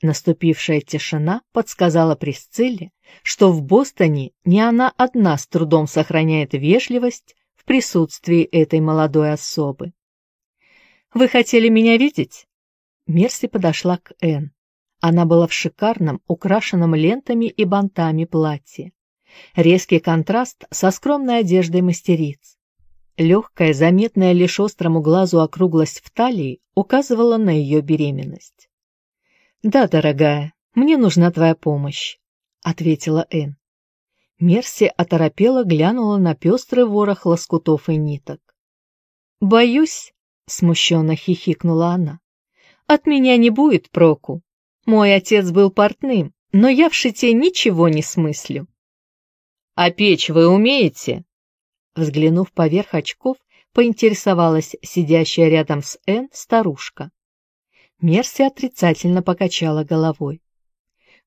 Наступившая тишина подсказала Присцилле, что в Бостоне не она одна с трудом сохраняет вежливость присутствии этой молодой особы. «Вы хотели меня видеть?» Мерси подошла к Энн. Она была в шикарном, украшенном лентами и бантами платье. Резкий контраст со скромной одеждой мастериц. Легкая, заметная лишь острому глазу округлость в талии указывала на ее беременность. «Да, дорогая, мне нужна твоя помощь», — ответила Энн. Мерси оторопела глянула на пестрый ворох лоскутов и ниток. «Боюсь», — смущенно хихикнула она, — «от меня не будет проку. Мой отец был портным, но я в шите ничего не смыслю». «А печь вы умеете?» Взглянув поверх очков, поинтересовалась сидящая рядом с Энн старушка. Мерси отрицательно покачала головой.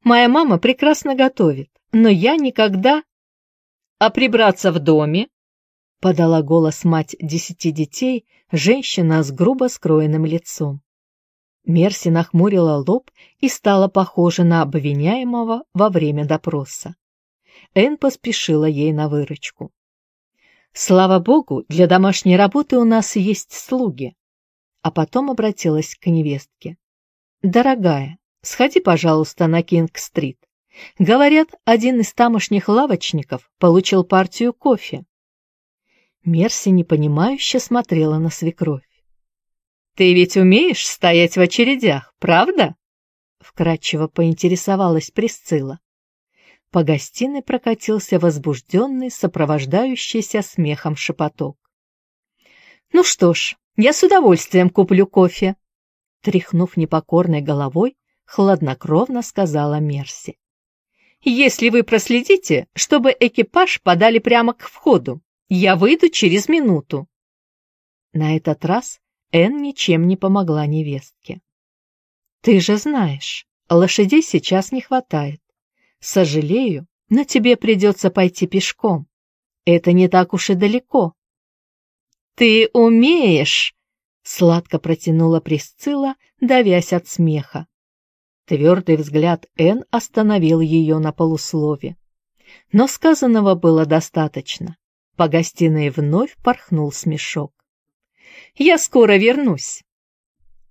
«Моя мама прекрасно готовит, но я никогда...» «А прибраться в доме?» — подала голос мать десяти детей, женщина с грубо скроенным лицом. Мерси нахмурила лоб и стала похожа на обвиняемого во время допроса. Энн поспешила ей на выручку. «Слава богу, для домашней работы у нас есть слуги», а потом обратилась к невестке. «Дорогая, сходи, пожалуйста, на Кинг-стрит. Говорят, один из тамошних лавочников получил партию кофе». Мерси непонимающе смотрела на свекровь. «Ты ведь умеешь стоять в очередях, правда?» Вкратчиво поинтересовалась Присцилла. По гостиной прокатился возбужденный, сопровождающийся смехом шепоток. «Ну что ж, я с удовольствием куплю кофе», тряхнув непокорной головой, хладнокровно сказала Мерси. «Если вы проследите, чтобы экипаж подали прямо к входу, я выйду через минуту». На этот раз Энн ничем не помогла невестке. «Ты же знаешь, лошадей сейчас не хватает. Сожалею, но тебе придется пойти пешком. Это не так уж и далеко. Ты умеешь, сладко протянула Присцилла, давясь от смеха. Твердый взгляд Н остановил ее на полуслове. Но сказанного было достаточно. По гостиной вновь порхнул смешок. «Я скоро вернусь!»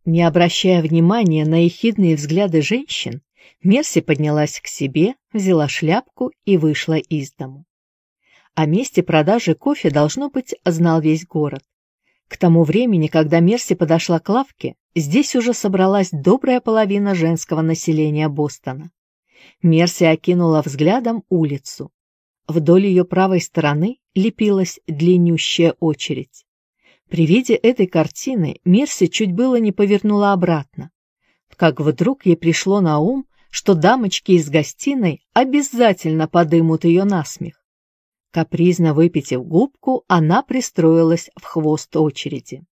Не обращая внимания на ехидные взгляды женщин, Мерси поднялась к себе, взяла шляпку и вышла из дому. О месте продажи кофе, должно быть, знал весь город. К тому времени, когда Мерси подошла к лавке, здесь уже собралась добрая половина женского населения Бостона. Мерси окинула взглядом улицу. Вдоль ее правой стороны лепилась длиннющая очередь. При виде этой картины Мерси чуть было не повернула обратно. Как вдруг ей пришло на ум, что дамочки из гостиной обязательно подымут ее на смех. Капризно выпитив губку, она пристроилась в хвост очереди.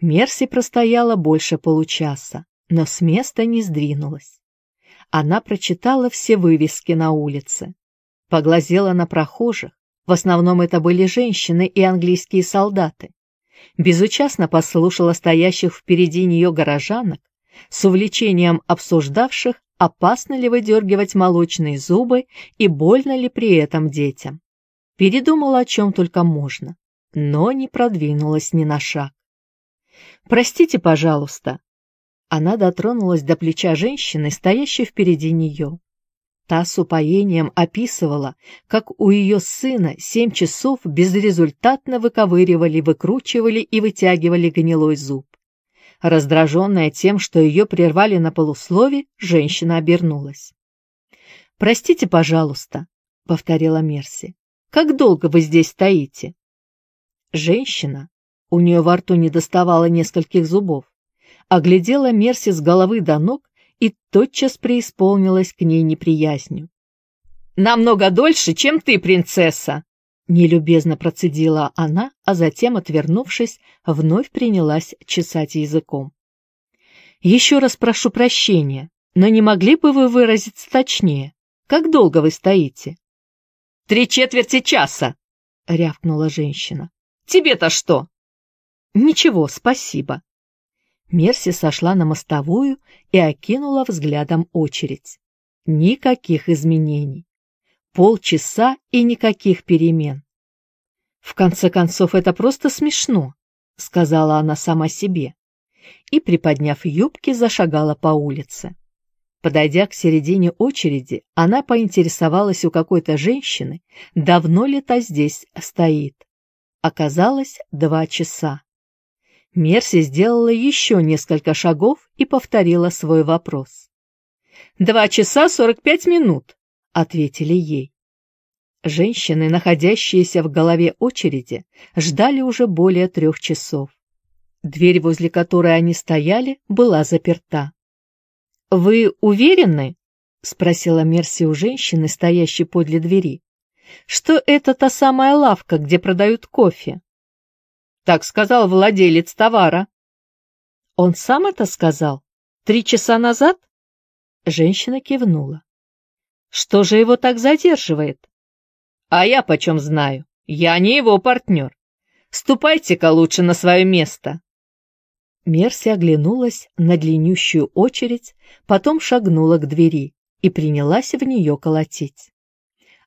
Мерси простояла больше получаса, но с места не сдвинулась. Она прочитала все вывески на улице, поглазела на прохожих, в основном это были женщины и английские солдаты, безучастно послушала стоящих впереди нее горожанок, с увлечением обсуждавших опасно ли выдергивать молочные зубы и больно ли при этом детям. Передумала о чем только можно, но не продвинулась ни на шаг. «Простите, пожалуйста». Она дотронулась до плеча женщины, стоящей впереди нее. Та с упоением описывала, как у ее сына семь часов безрезультатно выковыривали, выкручивали и вытягивали гнилой зуб. Раздраженная тем, что ее прервали на полуслове, женщина обернулась. «Простите, пожалуйста», — повторила Мерси, — «как долго вы здесь стоите?» Женщина, у нее во рту не доставало нескольких зубов, оглядела Мерси с головы до ног и тотчас преисполнилась к ней неприязнью. «Намного дольше, чем ты, принцесса!» Нелюбезно процедила она, а затем, отвернувшись, вновь принялась чесать языком. «Еще раз прошу прощения, но не могли бы вы выразиться точнее? Как долго вы стоите?» «Три четверти часа!» — рявкнула женщина. «Тебе-то что?» «Ничего, спасибо». Мерси сошла на мостовую и окинула взглядом очередь. Никаких изменений полчаса и никаких перемен. В конце концов, это просто смешно, сказала она сама себе, и, приподняв юбки, зашагала по улице. Подойдя к середине очереди, она поинтересовалась у какой-то женщины, давно ли та здесь стоит. Оказалось, два часа. Мерси сделала еще несколько шагов и повторила свой вопрос. «Два часа сорок пять минут», — ответили ей. Женщины, находящиеся в голове очереди, ждали уже более трех часов. Дверь, возле которой они стояли, была заперта. «Вы уверены?» — спросила Мерси у женщины, стоящей подле двери. что это та самая лавка, где продают кофе. Так сказал владелец товара. Он сам это сказал? Три часа назад? Женщина кивнула. Что же его так задерживает? А я почем знаю? Я не его партнер. Ступайте-ка лучше на свое место. Мерси оглянулась на длиннющую очередь, потом шагнула к двери и принялась в нее колотить.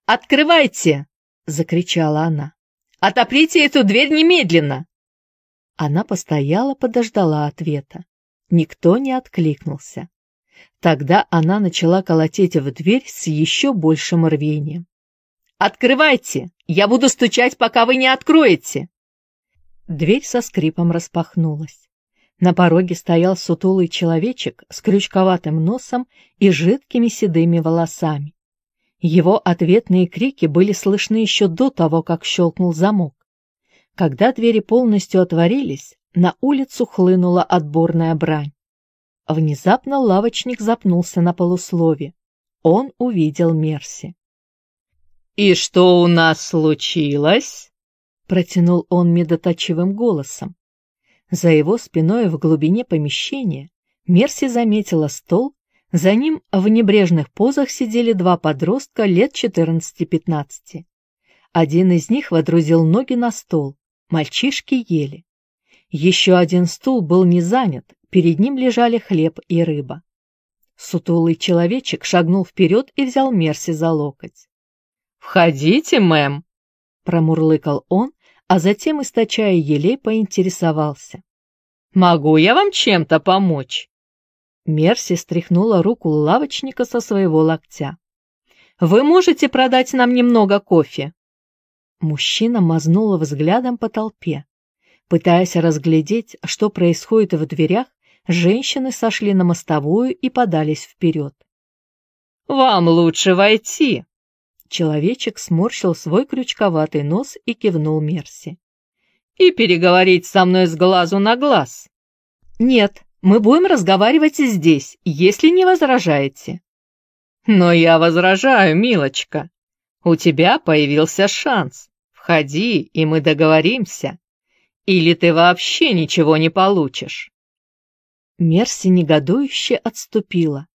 «Открывайте!» — закричала она. «Отоприте эту дверь немедленно!» Она постояла, подождала ответа. Никто не откликнулся. Тогда она начала колотить в дверь с еще большим рвением. «Открывайте! Я буду стучать, пока вы не откроете!» Дверь со скрипом распахнулась. На пороге стоял сутулый человечек с крючковатым носом и жидкими седыми волосами. Его ответные крики были слышны еще до того, как щелкнул замок. Когда двери полностью отворились, на улицу хлынула отборная брань. Внезапно лавочник запнулся на полуслове. Он увидел Мерси. «И что у нас случилось?» — протянул он медоточивым голосом. За его спиной в глубине помещения Мерси заметила стол, за ним в небрежных позах сидели два подростка лет 14-15. Один из них водрузил ноги на стол, мальчишки ели. Еще один стул был не занят, перед ним лежали хлеб и рыба. Сутулый человечек шагнул вперед и взял Мерси за локоть. «Входите, мэм!» — промурлыкал он, а затем, источая елей, поинтересовался. «Могу я вам чем-то помочь?» Мерси стряхнула руку лавочника со своего локтя. «Вы можете продать нам немного кофе?» Мужчина мазнул взглядом по толпе. Пытаясь разглядеть, что происходит в дверях, женщины сошли на мостовую и подались вперед. «Вам лучше войти», Человечек сморщил свой крючковатый нос и кивнул Мерси. «И переговорить со мной с глазу на глаз?» «Нет, мы будем разговаривать здесь, если не возражаете». «Но я возражаю, милочка. У тебя появился шанс. Входи, и мы договоримся. Или ты вообще ничего не получишь?» Мерси негодующе отступила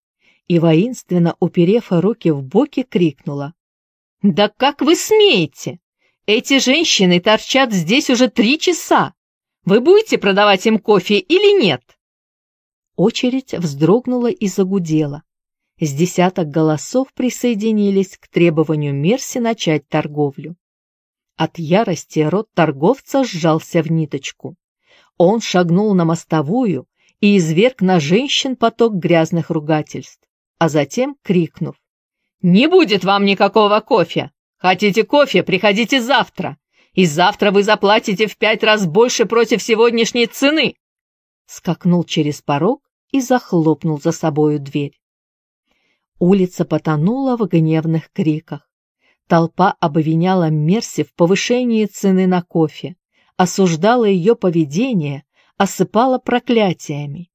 и, воинственно уперев руки в боки, крикнула. «Да как вы смеете? Эти женщины торчат здесь уже три часа. Вы будете продавать им кофе или нет?» Очередь вздрогнула и загудела. С десяток голосов присоединились к требованию Мерси начать торговлю. От ярости рот торговца сжался в ниточку. Он шагнул на мостовую и изверг на женщин поток грязных ругательств, а затем, крикнув «Не будет вам никакого кофе! Хотите кофе, приходите завтра, и завтра вы заплатите в пять раз больше против сегодняшней цены!» Скакнул через порог и захлопнул за собою дверь. Улица потонула в гневных криках. Толпа обвиняла Мерси в повышении цены на кофе, осуждала ее поведение, осыпала проклятиями.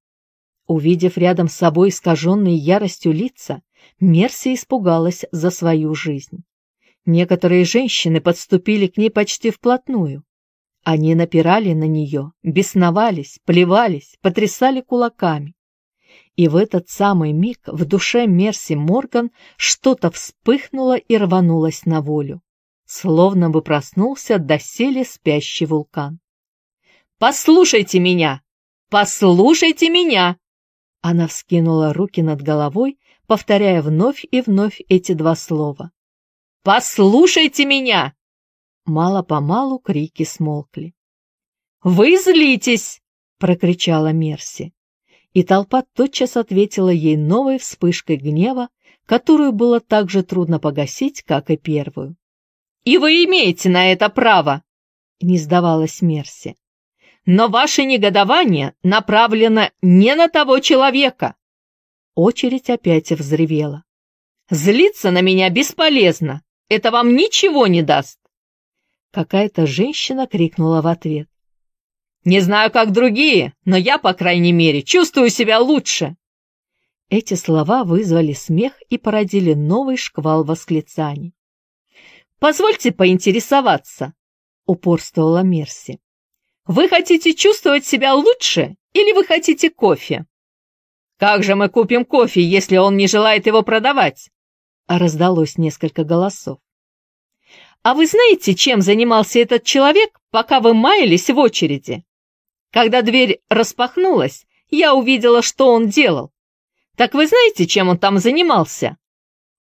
Увидев рядом с собой искаженные яростью лица, Мерси испугалась за свою жизнь. Некоторые женщины подступили к ней почти вплотную. Они напирали на нее, бесновались, плевались, потрясали кулаками. И в этот самый миг в душе Мерси Морган что-то вспыхнуло и рванулось на волю, словно бы проснулся доселе спящий вулкан. «Послушайте меня! Послушайте меня!» Она вскинула руки над головой повторяя вновь и вновь эти два слова. «Послушайте меня!» Мало-помалу крики смолкли. «Вы злитесь!» — прокричала Мерси. И толпа тотчас ответила ей новой вспышкой гнева, которую было так же трудно погасить, как и первую. «И вы имеете на это право!» — не сдавалась Мерси. «Но ваше негодование направлено не на того человека, Очередь опять взревела. «Злиться на меня бесполезно! Это вам ничего не даст!» Какая-то женщина крикнула в ответ. «Не знаю, как другие, но я, по крайней мере, чувствую себя лучше!» Эти слова вызвали смех и породили новый шквал восклицаний. позвольте поинтересоваться», — упорствовала Мерси. «Вы хотите чувствовать себя лучше или вы хотите кофе?» «Как же мы купим кофе, если он не желает его продавать?» Раздалось несколько голосов. «А вы знаете, чем занимался этот человек, пока вы маялись в очереди?» Когда дверь распахнулась, я увидела, что он делал. Так вы знаете, чем он там занимался?»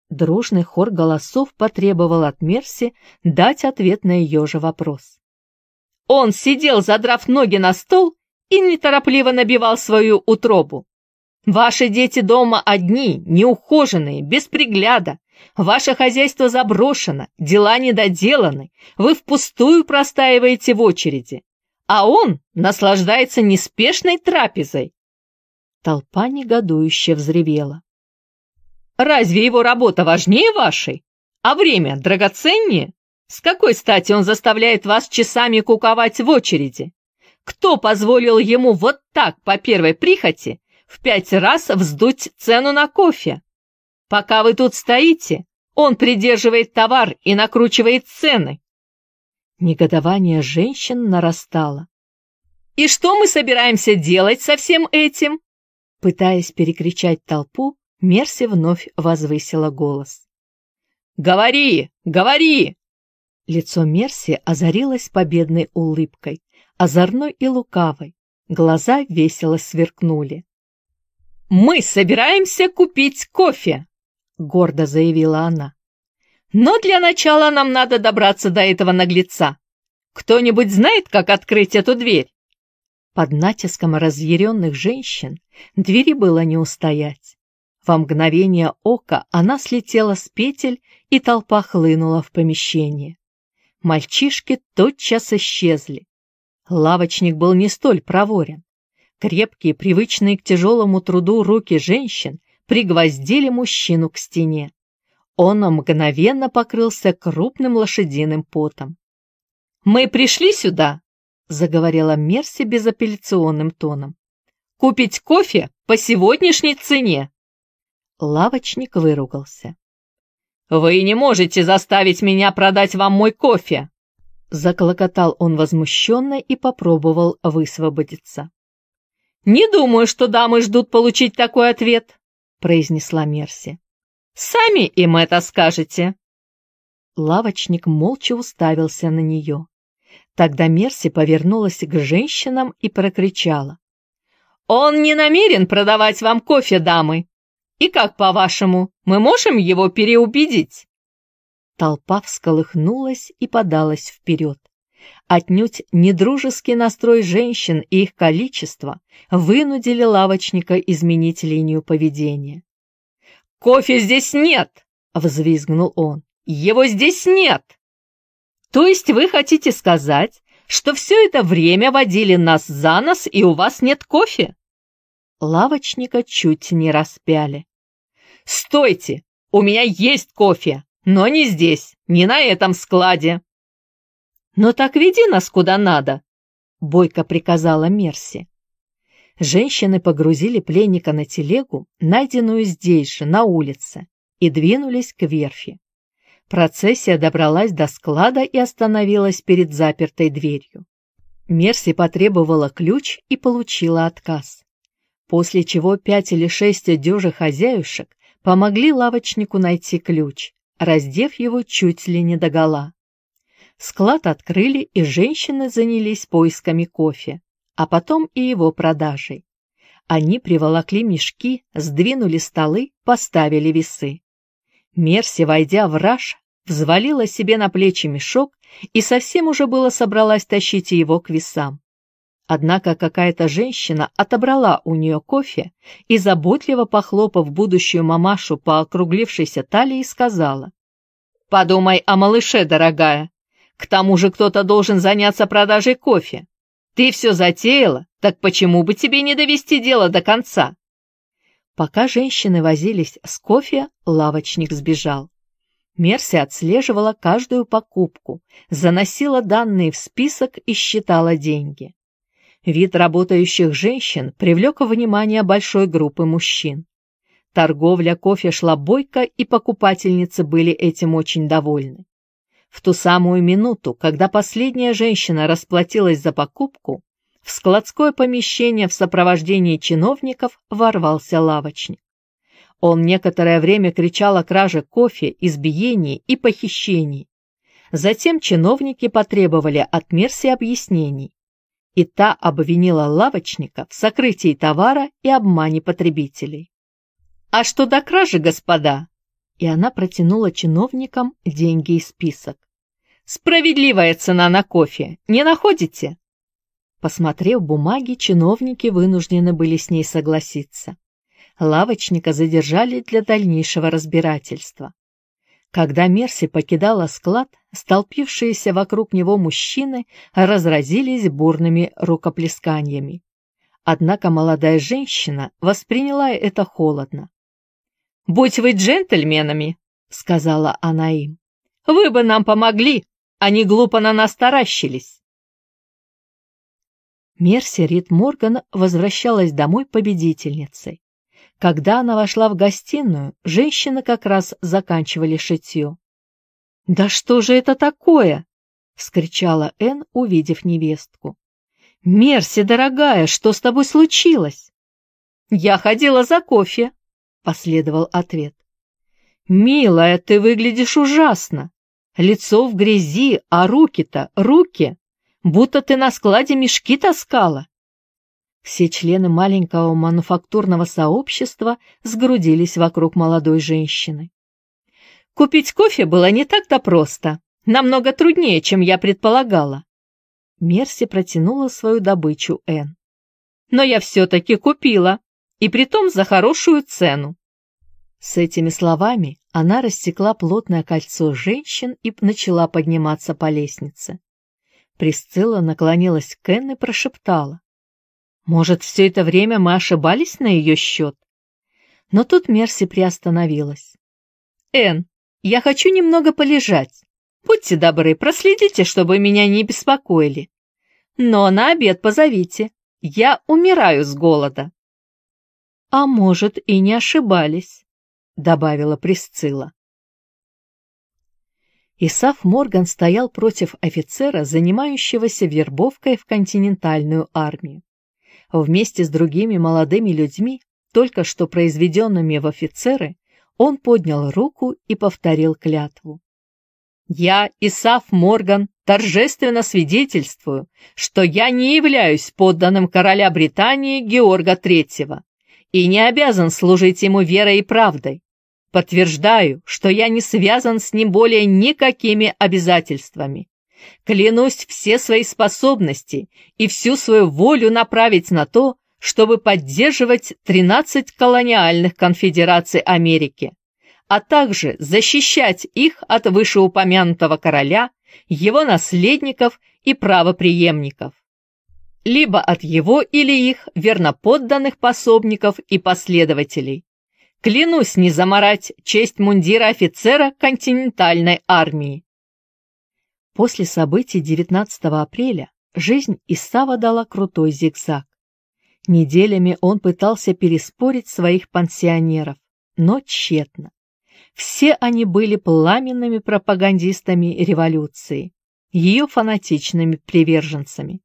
Дружный хор голосов потребовал от Мерси дать ответ на ее же вопрос. Он сидел, задрав ноги на стол, и неторопливо набивал свою утробу. Ваши дети дома одни, неухоженные, без пригляда. Ваше хозяйство заброшено, дела недоделаны, вы впустую простаиваете в очереди. А он наслаждается неспешной трапезой. Толпа негодующе взревела. «Разве его работа важнее вашей? А время драгоценнее? С какой стати он заставляет вас часами куковать в очереди? Кто позволил ему вот так по первой прихоти в пять раз вздуть цену на кофе? Пока вы тут стоите, он придерживает товар и накручивает цены». Негодование женщин нарастало. «И что мы собираемся делать со всем этим?» Пытаясь перекричать толпу, Мерси вновь возвысила голос. «Говори! Говори!» Лицо Мерси озарилось победной улыбкой, озорной и лукавой. Глаза весело сверкнули. «Мы собираемся купить кофе!» — гордо заявила она. «Но для начала нам надо добраться до этого наглеца. Кто-нибудь знает, как открыть эту дверь?» Под натиском разъяренных женщин двери было не устоять. Во мгновение ока она слетела с петель, и толпа хлынула в помещение. Мальчишки тотчас исчезли. Лавочник был не столь проворен. Крепкие, привычные к тяжелому труду руки женщин пригвоздили мужчину к стене. Он мгновенно покрылся крупным лошадиным потом. «Мы пришли сюда заговорила Мерси безапелляционным тоном. «Купить кофе по сегодняшней цене!» Лавочник выругался. «Вы не можете заставить меня продать вам мой кофе!» Заклокотал он возмущенно и попробовал высвободиться. «Не думаю, что дамы ждут получить такой ответ», — произнесла Мерси. «Сами им это скажете». Лавочник молча уставился на нее. Тогда Мерси повернулась к женщинам и прокричала. «Он не намерен продавать вам кофе, дамы! И как, по-вашему, мы можем его переубедить?» Толпа всколыхнулась и подалась вперед. Отнюдь недружеский настрой женщин и их количество вынудили лавочника изменить линию поведения. «Кофе здесь нет!» — взвизгнул он. «Его здесь нет!» То есть вы хотите сказать, что все это время водили нас за нос, и у вас нет кофе?» Лавочника чуть не распяли. «Стойте! У меня есть кофе, но не здесь, не на этом складе!» «Но так веди нас куда надо!» — бойко приказала Мерси. Женщины погрузили пленника на телегу, найденную здесь же, на улице, и двинулись к верфи. Процессия добралась до склада и остановилась перед запертой дверью. Мерси потребовала ключ и получила отказ. После чего пять или шесть одежи хозяюшек помогли лавочнику найти ключ, раздев его чуть ли не догола. Склад открыли, и женщины занялись поисками кофе, а потом и его продажей. Они приволокли мешки, сдвинули столы, поставили весы. Мерси, войдя в раж, взвалила себе на плечи мешок и совсем уже было собралась тащить его к весам. Однако какая-то женщина отобрала у нее кофе и, заботливо похлопав будущую мамашу по округлившейся талии, сказала, «Подумай о малыше, дорогая. К тому же кто-то должен заняться продажей кофе. Ты все затеяла, так почему бы тебе не довести дело до конца?» Пока женщины возились с кофе, лавочник сбежал. Мерси отслеживала каждую покупку, заносила данные в список и считала деньги. Вид работающих женщин привлек внимание большой группы мужчин. Торговля кофе шла бойко, и покупательницы были этим очень довольны. В ту самую минуту, когда последняя женщина расплатилась за покупку, в складское помещение в сопровождении чиновников ворвался лавочник. Он некоторое время кричал о краже кофе, избиении и похищении. Затем чиновники потребовали от Мерси объяснений, и та обвинила лавочника в сокрытии товара и обмане потребителей. «А что до кражи, господа?» И она протянула чиновникам деньги и список. «Справедливая цена на кофе, не находите?» Посмотрев бумаги, чиновники вынуждены были с ней согласиться. Лавочника задержали для дальнейшего разбирательства. Когда Мерси покидала склад, столпившиеся вокруг него мужчины разразились бурными рукоплесканиями. Однако молодая женщина восприняла это холодно. «Будь вы джентльменами», — сказала она им, — «вы бы нам помогли, они глупо на нас таращились». Мерси Рид Морган возвращалась домой победительницей. Когда она вошла в гостиную, женщины как раз заканчивали шитье. «Да что же это такое?» — вскричала Энн, увидев невестку. «Мерси, дорогая, что с тобой случилось?» «Я ходила за кофе», — последовал ответ. «Милая, ты выглядишь ужасно. Лицо в грязи, а руки-то, руки будто ты на складе мешки таскала. Все члены маленького мануфактурного сообщества сгрудились вокруг молодой женщины. Купить кофе было не так-то просто, намного труднее, чем я предполагала. Мерси протянула свою добычу Энн. Но я все-таки купила, и притом за хорошую цену. С этими словами она рассекла плотное кольцо женщин и начала подниматься по лестнице. Присцилла наклонилась к Энн и прошептала. «Может, все это время мы ошибались на ее счет?» Но тут Мерси приостановилась. «Энн, я хочу немного полежать. Будьте добры, проследите, чтобы меня не беспокоили. Но на обед позовите. Я умираю с голода». «А может, и не ошибались», — добавила Присцилла. Исаф Морган стоял против офицера, занимающегося вербовкой в континентальную армию. Вместе с другими молодыми людьми, только что произведенными в офицеры, он поднял руку и повторил клятву. «Я, Исаф Морган, торжественно свидетельствую, что я не являюсь подданным короля Британии Георга Третьего и не обязан служить ему верой и правдой, Подтверждаю, что я не связан с ним более никакими обязательствами. Клянусь все свои способности и всю свою волю направить на то, чтобы поддерживать 13 колониальных конфедераций Америки, а также защищать их от вышеупомянутого короля, его наследников и правопреемников, либо от его или их верноподданных пособников и последователей, Клянусь не заморать честь мундира офицера континентальной армии. После событий 19 апреля жизнь Исава дала крутой зигзаг. Неделями он пытался переспорить своих пансионеров, но тщетно. Все они были пламенными пропагандистами революции, ее фанатичными приверженцами.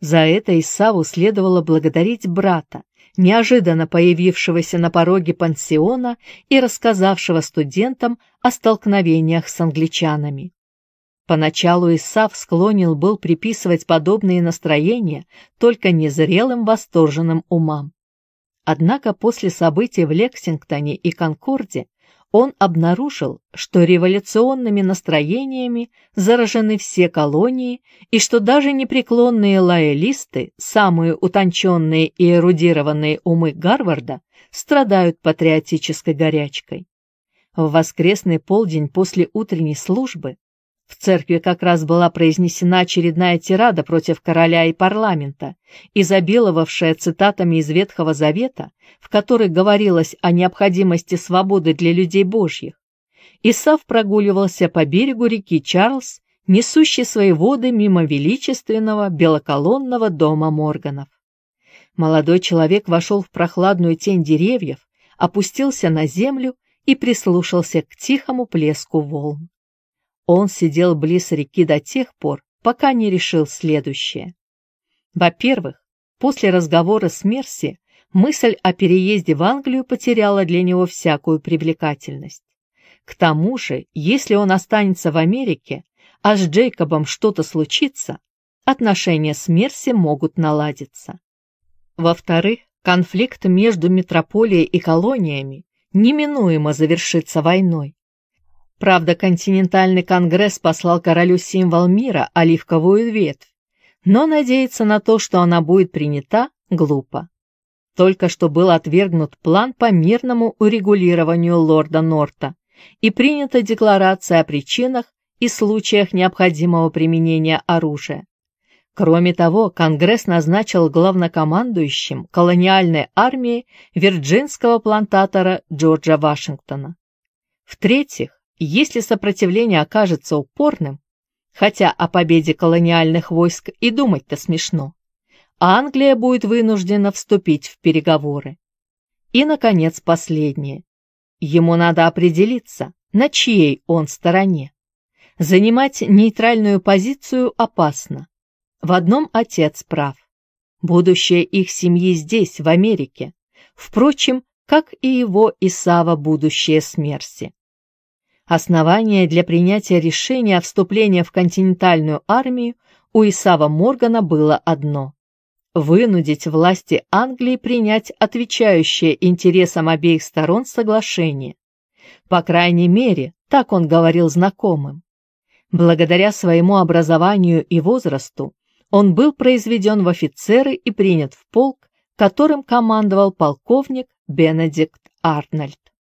За это Исаву следовало благодарить брата, неожиданно появившегося на пороге пансиона и рассказавшего студентам о столкновениях с англичанами. Поначалу Исав склонен был приписывать подобные настроения только незрелым восторженным умам. Однако после событий в Лексингтоне и Конкорде он обнаружил, что революционными настроениями заражены все колонии и что даже непреклонные лоялисты, самые утонченные и эрудированные умы Гарварда, страдают патриотической горячкой. В воскресный полдень после утренней службы в церкви как раз была произнесена очередная тирада против короля и парламента, изобиловавшая цитатами из Ветхого Завета, в которой говорилось о необходимости свободы для людей Божьих. Исав прогуливался по берегу реки Чарльз, несущий свои воды мимо величественного белоколонного дома Морганов. Молодой человек вошел в прохладную тень деревьев, опустился на землю и прислушался к тихому плеску волн. Он сидел близ реки до тех пор, пока не решил следующее. Во-первых, после разговора с Мерси мысль о переезде в Англию потеряла для него всякую привлекательность. К тому же, если он останется в Америке, а с Джейкобом что-то случится, отношения с Мерси могут наладиться. Во-вторых, конфликт между метрополией и колониями неминуемо завершится войной. Правда, континентальный конгресс послал королю символ мира – оливковую ветвь, но надеяться на то, что она будет принята, глупо. Только что был отвергнут план по мирному урегулированию лорда Норта и принята декларация о причинах и случаях необходимого применения оружия. Кроме того, Конгресс назначил главнокомандующим колониальной армии вирджинского плантатора Джорджа Вашингтона. В-третьих, если сопротивление окажется упорным, хотя о победе колониальных войск и думать-то смешно, Англия будет вынуждена вступить в переговоры. И, наконец, последнее. Ему надо определиться, на чьей он стороне. Занимать нейтральную позицию опасно. В одном отец прав. Будущее их семьи здесь, в Америке. Впрочем, как и его Исава будущее смерти. Основание для принятия решения о вступлении в континентальную армию у Исава Моргана было одно – вынудить власти Англии принять отвечающее интересам обеих сторон соглашение. По крайней мере, так он говорил знакомым. Благодаря своему образованию и возрасту он был произведен в офицеры и принят в полк, которым командовал полковник Бенедикт Арнольд.